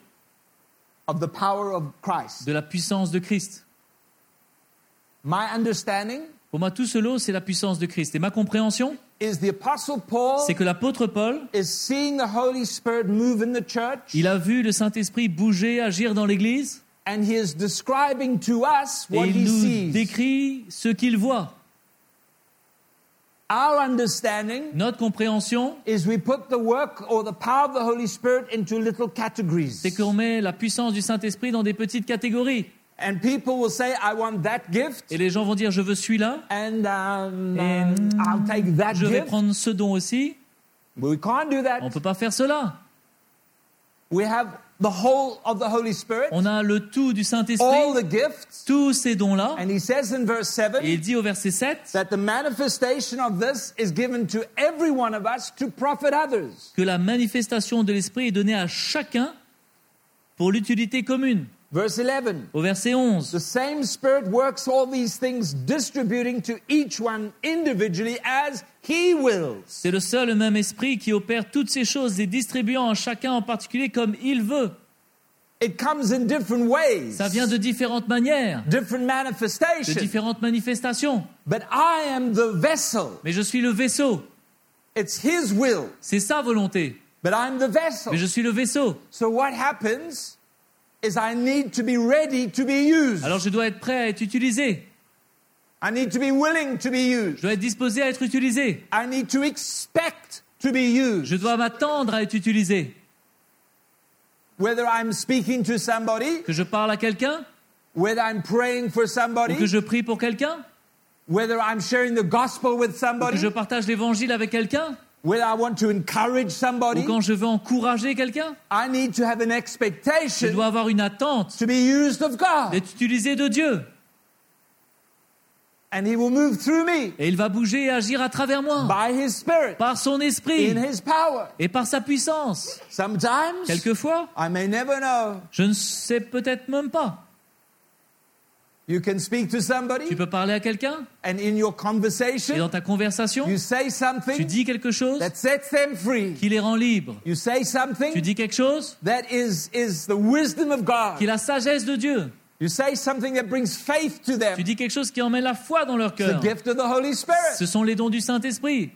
of the power of Christ. de la puissance de Christ. My understanding Pour moi, tout ce lot, c'est la puissance de Christ. Et ma compréhension, c'est que l'apôtre Paul, il a vu le Saint-Esprit bouger, agir dans l'Église, and he is describing to us et what il he nous sees. décrit ce qu'il voit. Our understanding Notre compréhension, is we put the work or the power of the Holy Spirit into little categories. c'est qu'on met la puissance du Saint-Esprit dans des petites catégories. And people will say, I want that gift, Et les gens vont dire, je veux celui-là, and um, Et, um, I'll take that je vais gift. prendre ce don aussi. But we can't do On that. ne peut pas faire cela. We have the whole of the Holy Spirit, On a le tout du all Saint-Esprit, the gifts. tous ces dons-là. And he says in verse 7 Et il dit au verset 7 that the manifestation of this is given to every one of us to profit others. que la manifestation de l'Esprit est donnée à chacun pour l'utilité commune. Verse 11. Au verset 11, The same Spirit works all these things, distributing to each one individually as He wills. c'est le seul, le même esprit qui opère toutes ces choses et distribuant à chacun en particulier comme il veut. It comes in different ways, Ça vient de différentes manières, different manifestations. de différentes manifestations. But I am the vessel. Mais je suis le vaisseau, It's His will, c'est sa volonté. but I'm the vessel. Mais je suis le vaisseau. So what happens is I need to be ready to be used. Alors je dois être prêt à être utilisé. I need to be willing to be used. Je dois être disposé à être utilisé. I need to expect to be used. Je dois m'attendre à être utilisé. Whether I'm speaking to somebody, Que je parle à quelqu'un, whether I'm praying for ou que somebody, je prie pour quelqu'un, whether I'm sharing the gospel with ou que somebody, je partage l'évangile avec quelqu'un, whether I want to encourage ou quand je veux encourager quelqu'un? I need to have an Je dois avoir une attente to be used of God. d'être utilisé de Dieu. And He will move through me Et il va bouger et agir à travers moi, by His Spirit, par son esprit in His power. et par sa puissance. Sometimes Quelquefois, I may never know. je ne sais peut-être même pas. You can speak to Tu peux parler à quelqu'un and in your et dans ta conversation, you say tu dis quelque chose that sets them free. qui les rend libres. You say Tu dis quelque chose that is, is the wisdom of qui est la sagesse de Dieu. You say something that brings faith to Tu dis quelque chose qui emmène la foi dans leur The cœur. gift of the Holy Ce sont les dons du Saint-Esprit.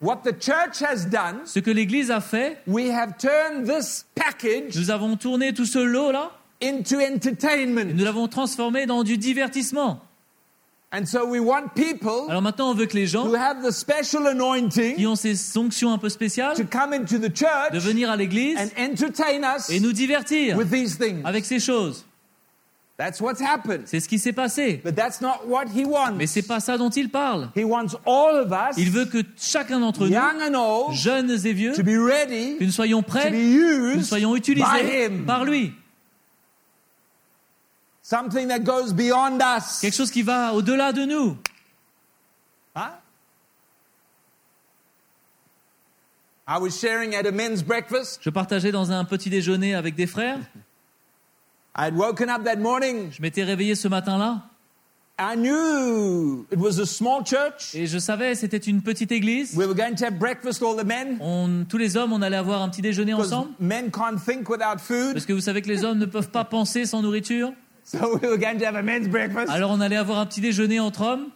What the church has done, Ce que l'Église a fait, we have turned this package nous avons tourné tout ce lot-là into et entertainment. nous l'avons transformé dans du divertissement. And so we want people Alors maintenant, on veut que les gens who have the special qui ont ces fonctions un peu spéciales to come into the de venir à l'Église and entertain us et nous divertir with these things. avec ces choses. That's what's happened. C'est ce qui s'est passé. But that's not what he wants. Mais c'est pas ça dont il parle. He wants all of us, Il veut que chacun d'entre nous, young and old, jeunes et vieux, to be ready que nous soyons to prêts, be que nous used soyons by utilisés him. par lui. Something that goes beyond us. Quelque chose qui va au-delà de nous. Huh? I was sharing at a men's breakfast. Je partageais dans un petit déjeuner avec des frères. I had woken up that morning. Je m'étais réveillé ce matin-là I knew it was a small church. et je savais c'était une petite église. We were going to have breakfast, all the men, On, tous les hommes, on allait avoir un petit déjeuner ensemble. men can't think without food. Parce que vous savez que les hommes ne peuvent pas penser sans nourriture. So *laughs* we were going to have a men's breakfast. Alors on allait avoir un petit déjeuner entre hommes.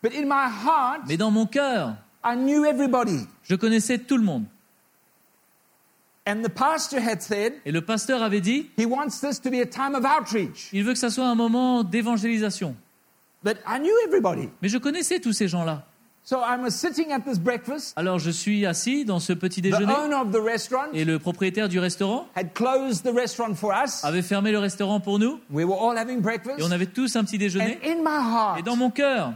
But in my heart, Mais dans mon cœur, I knew everybody. je connaissais tout le monde. And the pastor had said Et le pasteur avait dit, he wants this to be a time of outreach. il veut que ça soit un moment d'évangélisation. But I knew everybody. Mais je connaissais tous ces gens-là. So I was sitting at this breakfast. Alors je suis assis dans ce petit The déjeuner owner of the restaurant et le propriétaire du restaurant had closed the restaurant for us. avait fermé le restaurant pour nous We were all having breakfast. et on avait tous un petit And déjeuner. in my Et dans mon cœur,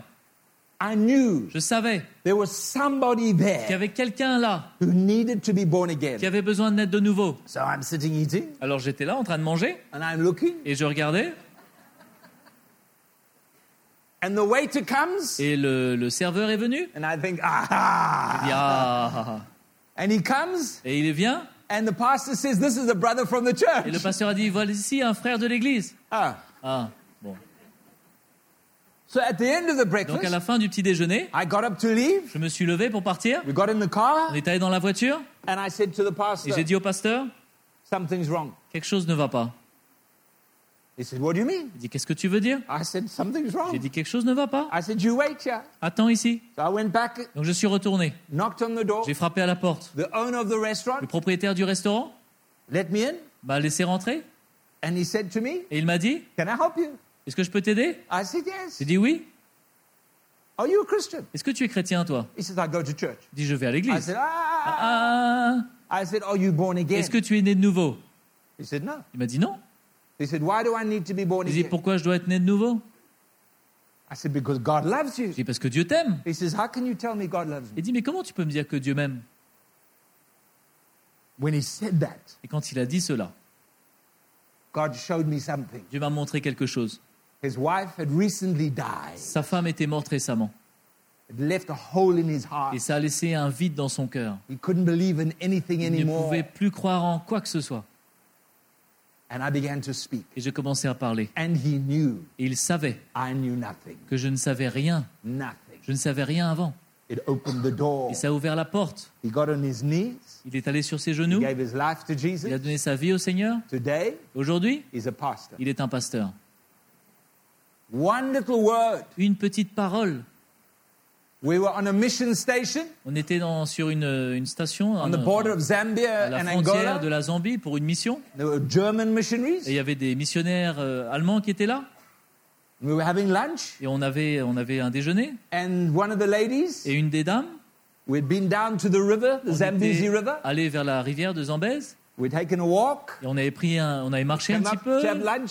I knew je savais there was somebody qu'il y there avait quelqu'un là who needed to be born qui avait besoin de naître de nouveau. So I'm sitting eating Alors j'étais là en train de manger and I'm looking, et je regardais and the waiter comes, et le, le serveur est venu. and I think, Il ah. dit, ah. And he comes, Et il vient and the pastor says, This is a brother from the et le church. pasteur a dit voici un frère de l'église. Ah. Ah bon. So at the end of the Donc à breakfast, la fin du petit déjeuner, I got up to leave. je me suis levé pour partir. We got in the car, On est allé dans la voiture and I said to the et pastor, j'ai dit au pasteur Something's wrong. quelque chose ne va pas. He said, What do you mean? Il dit qu'est-ce que tu veux dire? I said, Something's J'ai wrong. dit quelque chose ne va pas. I said, You wait here. Attends ici. So I went back, Donc je suis retourné. knocked on the door. J'ai frappé à la porte. The owner of the restaurant Le propriétaire du restaurant let me in, m'a laissé rentrer and he said to me, et il m'a dit Can I help you? est-ce que je peux t'aider? I said, Yes. J'ai dit oui. Are you a Christian? Est-ce que tu es chrétien toi? He said, I go to church. Il dit je vais à I l'église. said, Ah. Ah, I said, Are you born again? est-ce que tu es né de nouveau? He said, No. Il m'a dit non. Il dit pourquoi je dois être né de nouveau? I said, Because God loves you. Je dis parce que Dieu t'aime. He says, How can you tell me God loves me? Il dit mais comment tu peux me dire que Dieu m'aime? When he said that, Et quand il a dit cela, God showed me something. Dieu m'a montré quelque chose. His wife had recently died. Sa femme était morte récemment It left a hole in his et heart. ça a laissé un vide dans son cœur. He couldn't believe in anything Il ne anymore. pouvait plus croire en quoi que ce soit. And I began to speak. Et je commençais à parler. And he knew Et il savait I knew nothing. que je ne savais rien. Nothing. Je ne savais rien avant. It opened the door. Et ça a ouvert la porte. He got on his knees. Il est allé sur ses He genoux. gave his life to Il a Jesus. donné sa vie au Seigneur. Today, Aujourd'hui, he's a pastor. il est un pasteur. One little word. Une petite parole. We were on a mission station On était dans- sur une, une station on the border of à Zambia la and frontière de la Zambie pour une mission. There were German missionaries. Et il y avait des missionnaires euh, allemands qui étaient là. We were having lunch. Et on avait, on avait un déjeuner. And one of the ladies, Et une des dames we'd been down to the river, the on Zambezi River. vers la rivière de Zambèze. We'd taken a walk. Et on avait pris un, on avait marché un petit up peu.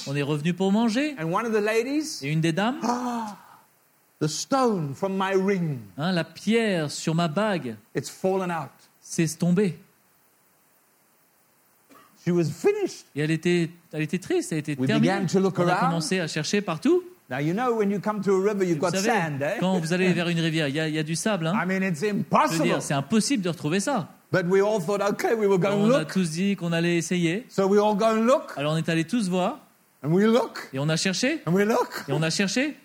On est revenu pour manger. And one of the ladies, Et une des dames, *gasps* the stone from my ring, hein, la pierre sur ma bague it's fallen out. s'est tombée. She was finished. Et elle était, elle était triste, elle était We terminée. began to look On a commencé à chercher partout. Now, you know, when you come to a river, you've got savez, sand, eh? quand vous allez vers une rivière, il y a, il y a du sable. Hein. I mean, it's impossible. c'est impossible de retrouver ça. But we all thought, okay, we were going On to a look. tous dit qu'on allait essayer. So we all go and look, Alors on est allés tous voir and we look, et on a cherché and we look. et on a cherché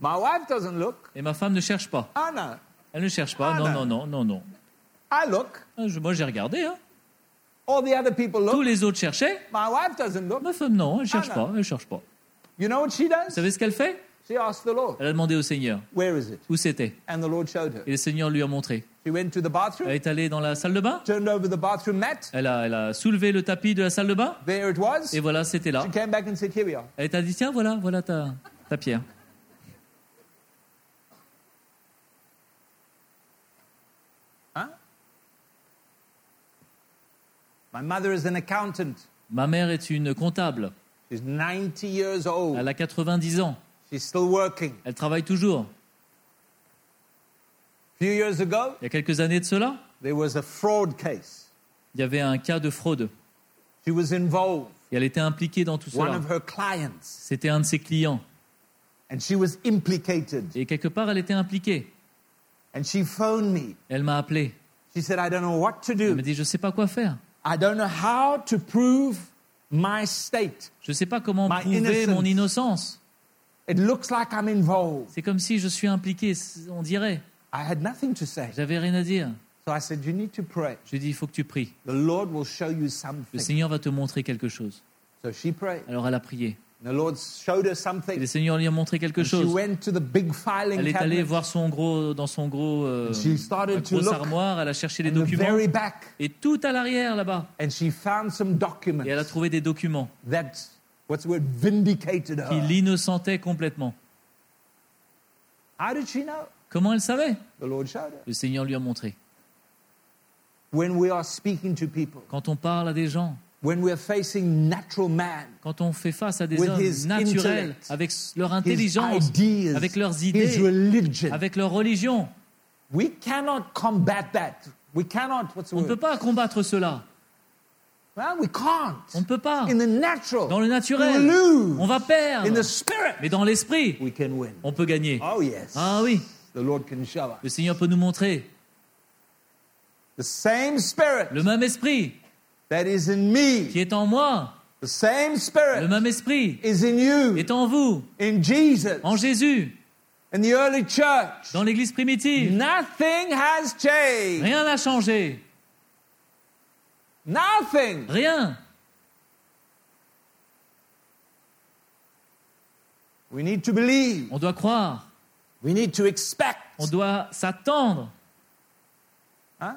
My wife doesn't look. et ma femme ne cherche pas. Know. Elle ne cherche pas. Non, non. non, non, non, non. I look. Ah, je- Moi j'ai regardé. Hein. All the other people Tous les autres cherchaient. My wife doesn't look. Ma femme non, elle cherche Ah, pas. Elle cherche pas. You know what she Vous does? savez ce qu'elle fait? She asked the Lord, Elle a demandé au Seigneur Where is it? où c'était? And the Lord showed her. et le Seigneur lui a montré. She went to the bathroom, Elle est allée dans la salle de bain. turned over the bathroom mat. Elle a, elle a soulevé le tapis de la salle de bain There it was. et voilà, c'était là. She came back and said, Here we are. Elle t'a dit tiens voilà, voilà ta, ta pierre. My mother is an accountant. Ma mère est une comptable. She's 90 years old. Elle a 90 ans. She's still working. Elle travaille toujours. A few years ago, Il y a quelques années de cela, there was a fraud case. il y avait un cas de fraude She was involved. et elle était impliquée dans tout One cela. of her clients. C'était un de ses clients And she was implicated. et quelque part elle était impliquée. And she phoned me. Elle m'a appelé. She said, I don't know what to Elle do. m'a dit je sais pas quoi faire. I don't know how to prove my state. Je sais pas comment My prouver innocence. mon innocence. It looks like I'm involved. C'est comme si je suis impliqué, on dirait. I had nothing to say. J'avais rien à dire. So I said, You need to pray. Je lui ai dit il faut que tu pries. The Lord will show you Le. Seigneur va te montrer quelque chose. So she prayed. Alors elle a prié. The Lord showed her Et le something. Seigneur lui a montré quelque chose. went to the big filing Elle est allée voir son gros, dans son gros, euh, grosse armoire, elle a cherché les documents. Et tout à l'arrière là-bas. And she found some documents Et elle a trouvé des documents that, what's the word, vindicated qui l'innocentaient complètement. How did she know? Comment elle savait? The Lord showed her. Le Seigneur lui a montré. When we are speaking to people, Quand on parle à des gens, when we're facing natural man, quand on fait face à des With hommes naturels, avec leur intelligence, ideas, avec leurs idées, religion, avec leur religion, we cannot combat that. We cannot, what's the on ne peut pas combattre cela. Well, we can't. On ne peut pas. In the natural, Dans le naturel, on va In perdre. the spirit, Mais dans l'esprit, we can win. on peut gagner. Oh, yes. Ah oui, The Lord can show us. le Seigneur peut nous montrer. The same spirit Le même esprit that is in me, qui est en moi, the same le spirit même esprit is in you, est en vous, in Jesus, en Jésus, in the early church. dans l'Église primitive. Nothing has changed. Rien n'a changé. Nothing. Rien. We need to believe. On doit croire. We need to expect. On doit s'attendre. Huh?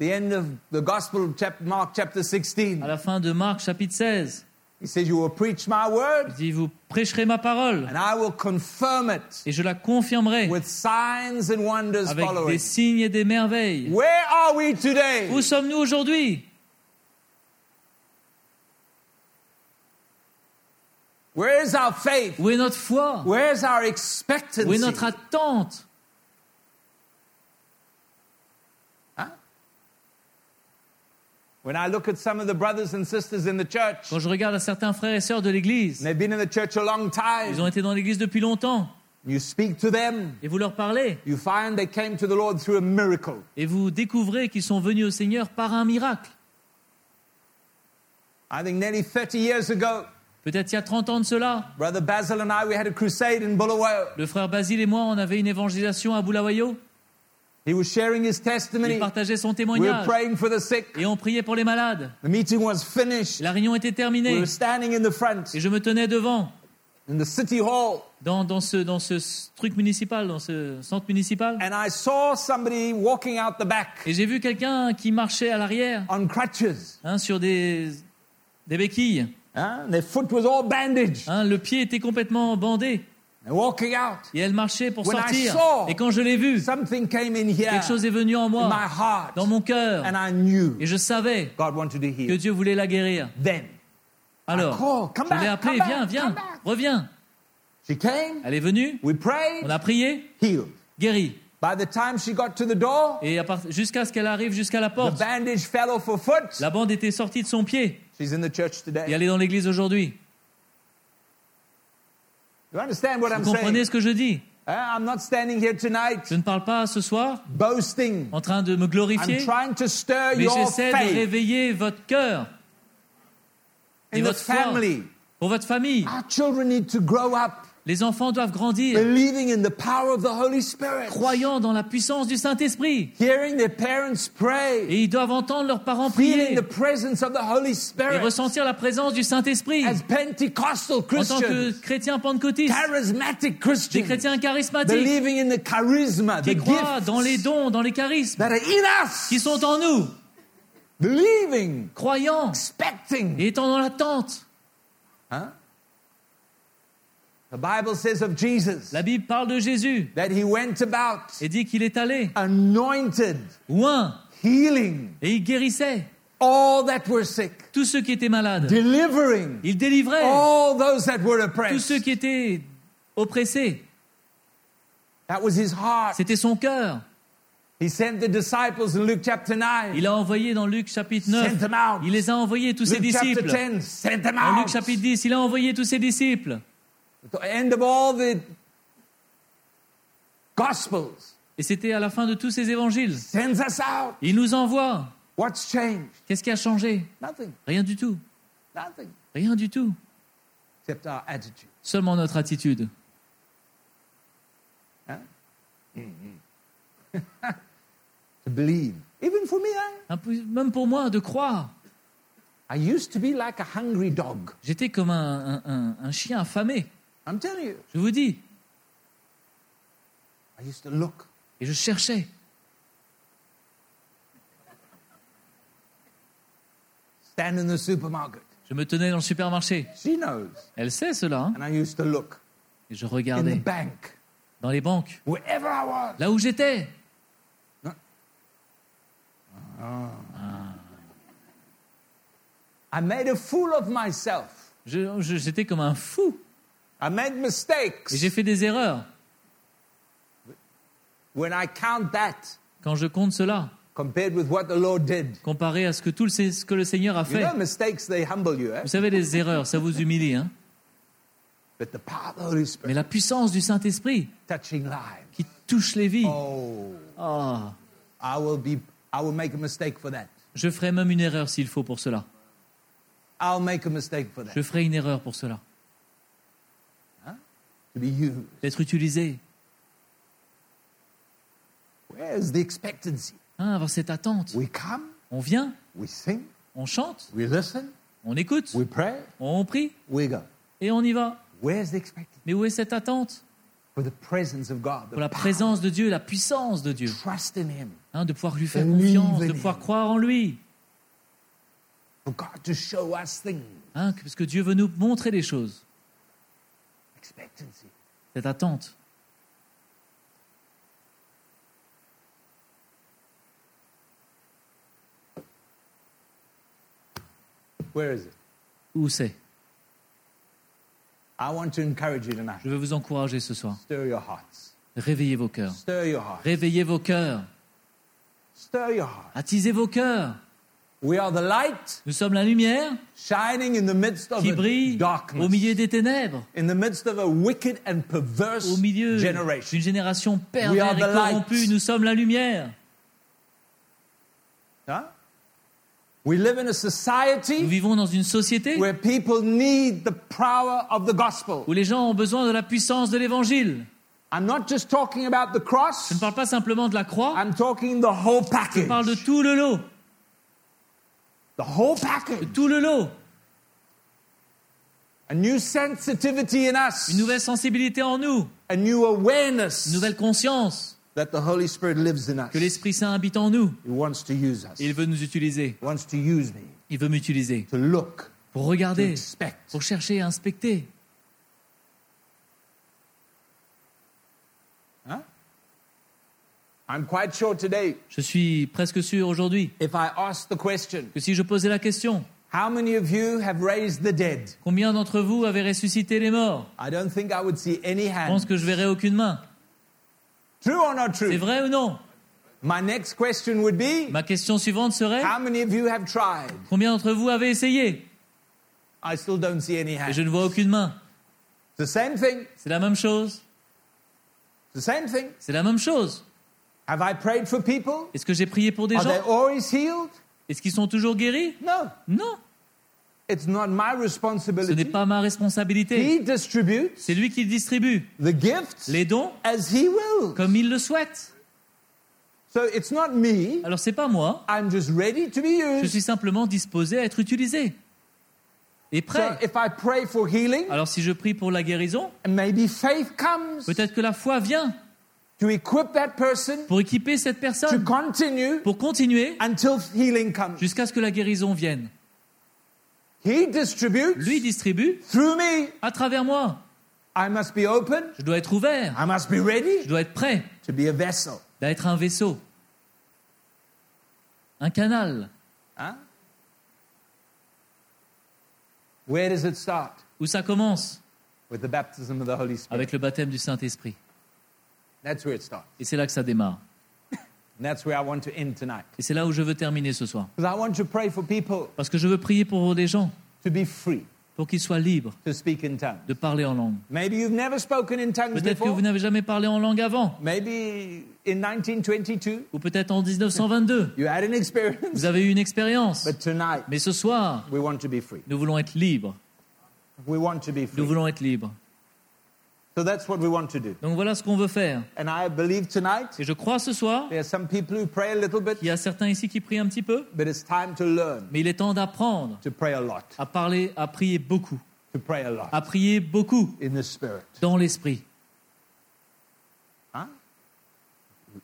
The end of the Gospel, chap- Mark chapter 16. À la fin de Marc chapitre 16, He says, You will preach my il word, dit, vous prêcherez ma parole and I will confirm it et je la confirmerai with signs and wonders avec des signes et des merveilles. Where are we today? Où sommes-nous aujourd'hui? Where is our faith? Où est notre foi? Where is our Où est expectancy? notre attente Huh? When I look at some of the brothers and sisters in the church, Quand je regarde à certains frères et sœurs de l'Église, and they've been in the church a long ils ont été dans l'Église depuis longtemps, you speak to them, et vous leur parlez, you find they came to the Lord through a miracle. et vous découvrez qu'ils sont venus au Seigneur par un miracle. I think nearly 30 years ago, Peut-être il y a 30 ans de cela, Brother Basil and I, we had a crusade in Bulawayo. le frère Basile et moi, on avait une évangélisation à Bulawayo. He was sharing his Il testimony. partageait son We were témoignage. praying for the sick. Et on priait pour les malades. The meeting was finished. La réunion était We terminée. were standing in the front Et je me tenais devant, in the city hall, dans, dans, ce, dans ce truc municipal, dans ce centre municipal. and I saw somebody walking out the back Et j'ai vu quelqu'un qui marchait à l'arrière, on crutches. hein, sur des, des béquilles. Huh? Their foot was all bandaged. hein. le pied était complètement bandé. They're walking out. Et elle marchait pour sortir. Et quand je l'ai vue, Something came in here quelque chose est venu en in moi, dans mon cœur. and I knew Et je savais que. Dieu voulait la guérir. Alors, je l'ai appelée, viens, viens, reviens. Elle est venue, on a prié, guérie. By the time she got to the door, Et jusqu'à ce qu'elle arrive jusqu'à la the porte, bandage fell off her foot. la bande était sortie de son pied. She's in the church Et today. elle est dans l'église aujourd'hui. You understand what I'm Vous comprenez saying? ce que je dis? I'm not standing here tonight Je ne parle pas ce soir boasting. en train de me I'm glorifier, trying to stir mais your j'essaie de réveiller votre cœur et in the votre foi family. pour votre famille. Our children need to grow up Les enfants doivent grandir, believing in the power of the Holy Spirit, croyant dans la puissance du Saint-Esprit. hearing their parents pray, Et ils doivent entendre leurs parents feeling prier the presence of the Holy et ressentir la présence du Saint-Esprit. as Pentecostal En tant que chrétiens pentecôtistes, charismatic des chrétiens charismatiques, believing in the charisma, the qui croient dans les dons, dans les charismes, that are in us, qui sont en nous, believing, croyant. Expecting. et étant dans l'attente. Huh? The Bible says of Jesus La Bible parle de Jésus that he went about et dit qu'il est allé anointed, healing et il guérissait all that were sick, tous ceux qui étaient malades. delivering Il délivrait all those that were tous ceux qui étaient oppressés. That was his heart. C'était son cœur. He sent the disciples in Luke chapter 9. Il a envoyé dans Luc chapitre 9, Sent them out. il les a envoyés tous ses chapter disciples. 10, sent them Dans Luc out. chapitre 10, il a envoyé tous ses disciples. At the end of all the Gospels, Et c'était à la fin de tous ces évangiles. sends us out. Il nous envoie. What's changed? Qu'est-ce qui a changé? Nothing. Rien du tout. Nothing. Rien du tout. Except our attitude. Seulement notre attitude. *laughs* To believe. Even for me, I, peu- même pour moi, de croire. I used to be like a hungry dog. J'étais comme un, un- un- un chien affamé. I'm telling you. Je vous dis. I used to look. Et je cherchais. Stand in the supermarket. Je me tenais dans le supermarché. She knows. Elle sait cela. hein. And I used to look Et je in the regardais bank, dans les banques. wherever I was. Là où j'étais. I made a fool of myself. J'étais comme un fou. I made Et mistakes. j'ai fait des erreurs. When I count that Quand je compte cela, compared with what the Lord did. comparé à ce que, tout le, ce que le Seigneur a You fait. know, mistakes, they humble you, eh? Vous savez, les erreurs, ça vous humilie. Hein? But the power of the Holy Mais la puissance du Saint-Esprit touching lives. qui touche les vies. Oh, I will be, I will make a mistake for that. je ferai même une erreur s'il faut pour cela. I'll make a mistake for that. Je ferai une erreur pour cela. To be used. D'être utilisé. Where's the expectancy? Hein, avoir cette attente. We come, On vient, we sing, on chante, we listen, on écoute, we pray, on prie we go. et on y va. Where's the expectancy? Mais où est cette attente? For the presence of God, the Pour la présence de Dieu, la puissance de Dieu. trust in Him, Hein, de pouvoir lui faire confiance, de him. pouvoir croire en lui. for God to show us things. Hein, parce que Dieu veut nous montrer des choses. Cette attente. Where is it? Où c'est? I want to encourage you tonight. Je veux vous encourager ce soir. Stir your hearts. Réveillez vos cœurs. Réveillez vos cœurs. Stir your heart. Attisez vos cœurs. We are the light Nous sommes la lumière shining in the midst of qui brille darkness. au milieu des ténèbres, in the midst of a wicked and perverse au milieu generation. d'une génération perverse et light. corrompue. Nous sommes la lumière. Huh? We live in a Nous society vivons dans une société where people need the power of the gospel. où les gens ont besoin de la puissance de l'évangile. I'm not just talking about the Je cross, ne parle pas simplement de la croix, I'm talking the whole je parle de tout le lot. The whole package. Tout le lot. A new sensitivity in us, Une nouvelle sensibilité en nous, a new awareness une nouvelle conscience that the Holy Spirit lives in us. que l'Esprit Saint habite en nous. He wants to use us. Et il veut nous utiliser. He wants to use me Il veut m'utiliser to look, pour to regarder, expect. pour chercher et inspecter. I'm quite sure today, Je suis presque sûr aujourd'hui if I ask the question, que si je posais la question, how many of you have raised the dead? combien d'entre vous avez ressuscité les morts? I don't think I would see any Je pense que je verrai aucune main. True or not C'est true? vrai ou non? My next question would be, Ma question suivante serait how many of you have tried? combien d'entre vous avez essayé? I still don't see any Et je ne vois aucune main. The same thing. C'est la même chose. The same thing. C'est la même chose. Est-ce que j'ai prié pour des Are they gens always healed? Est-ce qu'ils sont toujours guéris? No. Non. It's not my Ce n'est pas ma responsabilité. He distributes C'est lui qui distribue the gifts les dons as he wills. comme il le souhaite. So it's not me. Alors c'est pas moi. I'm just ready to be Je used. suis simplement disposé à être utilisé. Et So prêt. if I pray for healing, Alors si je prie pour la guérison, maybe faith comes peut-être que la foi vient to equip that person pour équiper cette to personne, continue pour continuer until healing comes. jusqu'à ce que la guérison vienne. He distributes Lui distribue through me. à travers moi. I must be open. Je dois être ouvert. I must be ready Je dois être prêt to be a vessel. d'être un vaisseau, un canal. Where does it start? Où ça commence? With the baptism of the Holy Spirit. Avec le baptême du Saint-Esprit. That's where it starts. Et c'est là que ça démarre. And that's where I want to end tonight. Et c'est là où je veux terminer ce soir. Because I want to pray for people Parce que je veux prier pour des gens, to be free pour qu'ils soient libres to speak in tongues. de parler en langue. Maybe you've never spoken in tongues Peut-être que vous n'avez jamais parlé en langue avant. Maybe in 1922 Ou peut-être en 1922. you had an experience. Vous avez eu une expérience. But tonight Mais ce soir, we want to be free. nous voulons être libres. We want to be Nous voulons être libres. So that's what we want to do. Donc voilà ce qu'on veut faire. And I believe tonight Et je crois ce soir there are some people who pray a little bit, qu'il y a certains ici qui prient un petit peu, but it's time to learn mais il est temps d'apprendre to pray a lot, à parler, à prier beaucoup, to pray a lot à prier beaucoup in the spirit. dans l'esprit. Huh?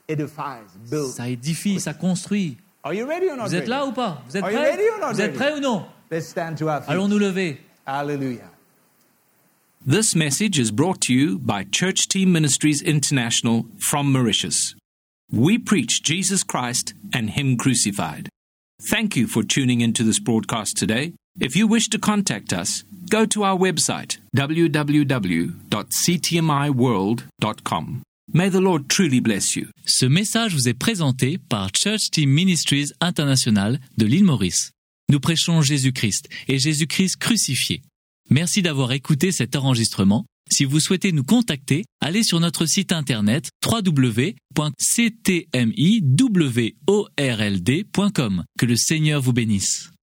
Edifies, builds. Ça édifie, ça construit. Are you ready or not Vous êtes ready? là ou pas? Vous êtes Are you prêts? ready or not Vous êtes ready? prêts ou non? Let's stand to our feet. Allons nous lever. Hallelujah. This message is brought to you by Church Team Ministries International from Mauritius. We preach Jesus Christ and Him crucified. Thank you for tuning into this broadcast today. If you wish to contact us, go to our website www.ctmiworld.com. May the Lord truly bless you. Ce message vous est présenté par Church Team Ministries International de l'île Maurice. Nous prêchons Jésus-Christ et Jésus-Christ crucifié. Merci d'avoir écouté cet enregistrement. Si vous souhaitez nous contacter, allez sur notre site internet www.ctmiworld.com. Que le Seigneur vous bénisse.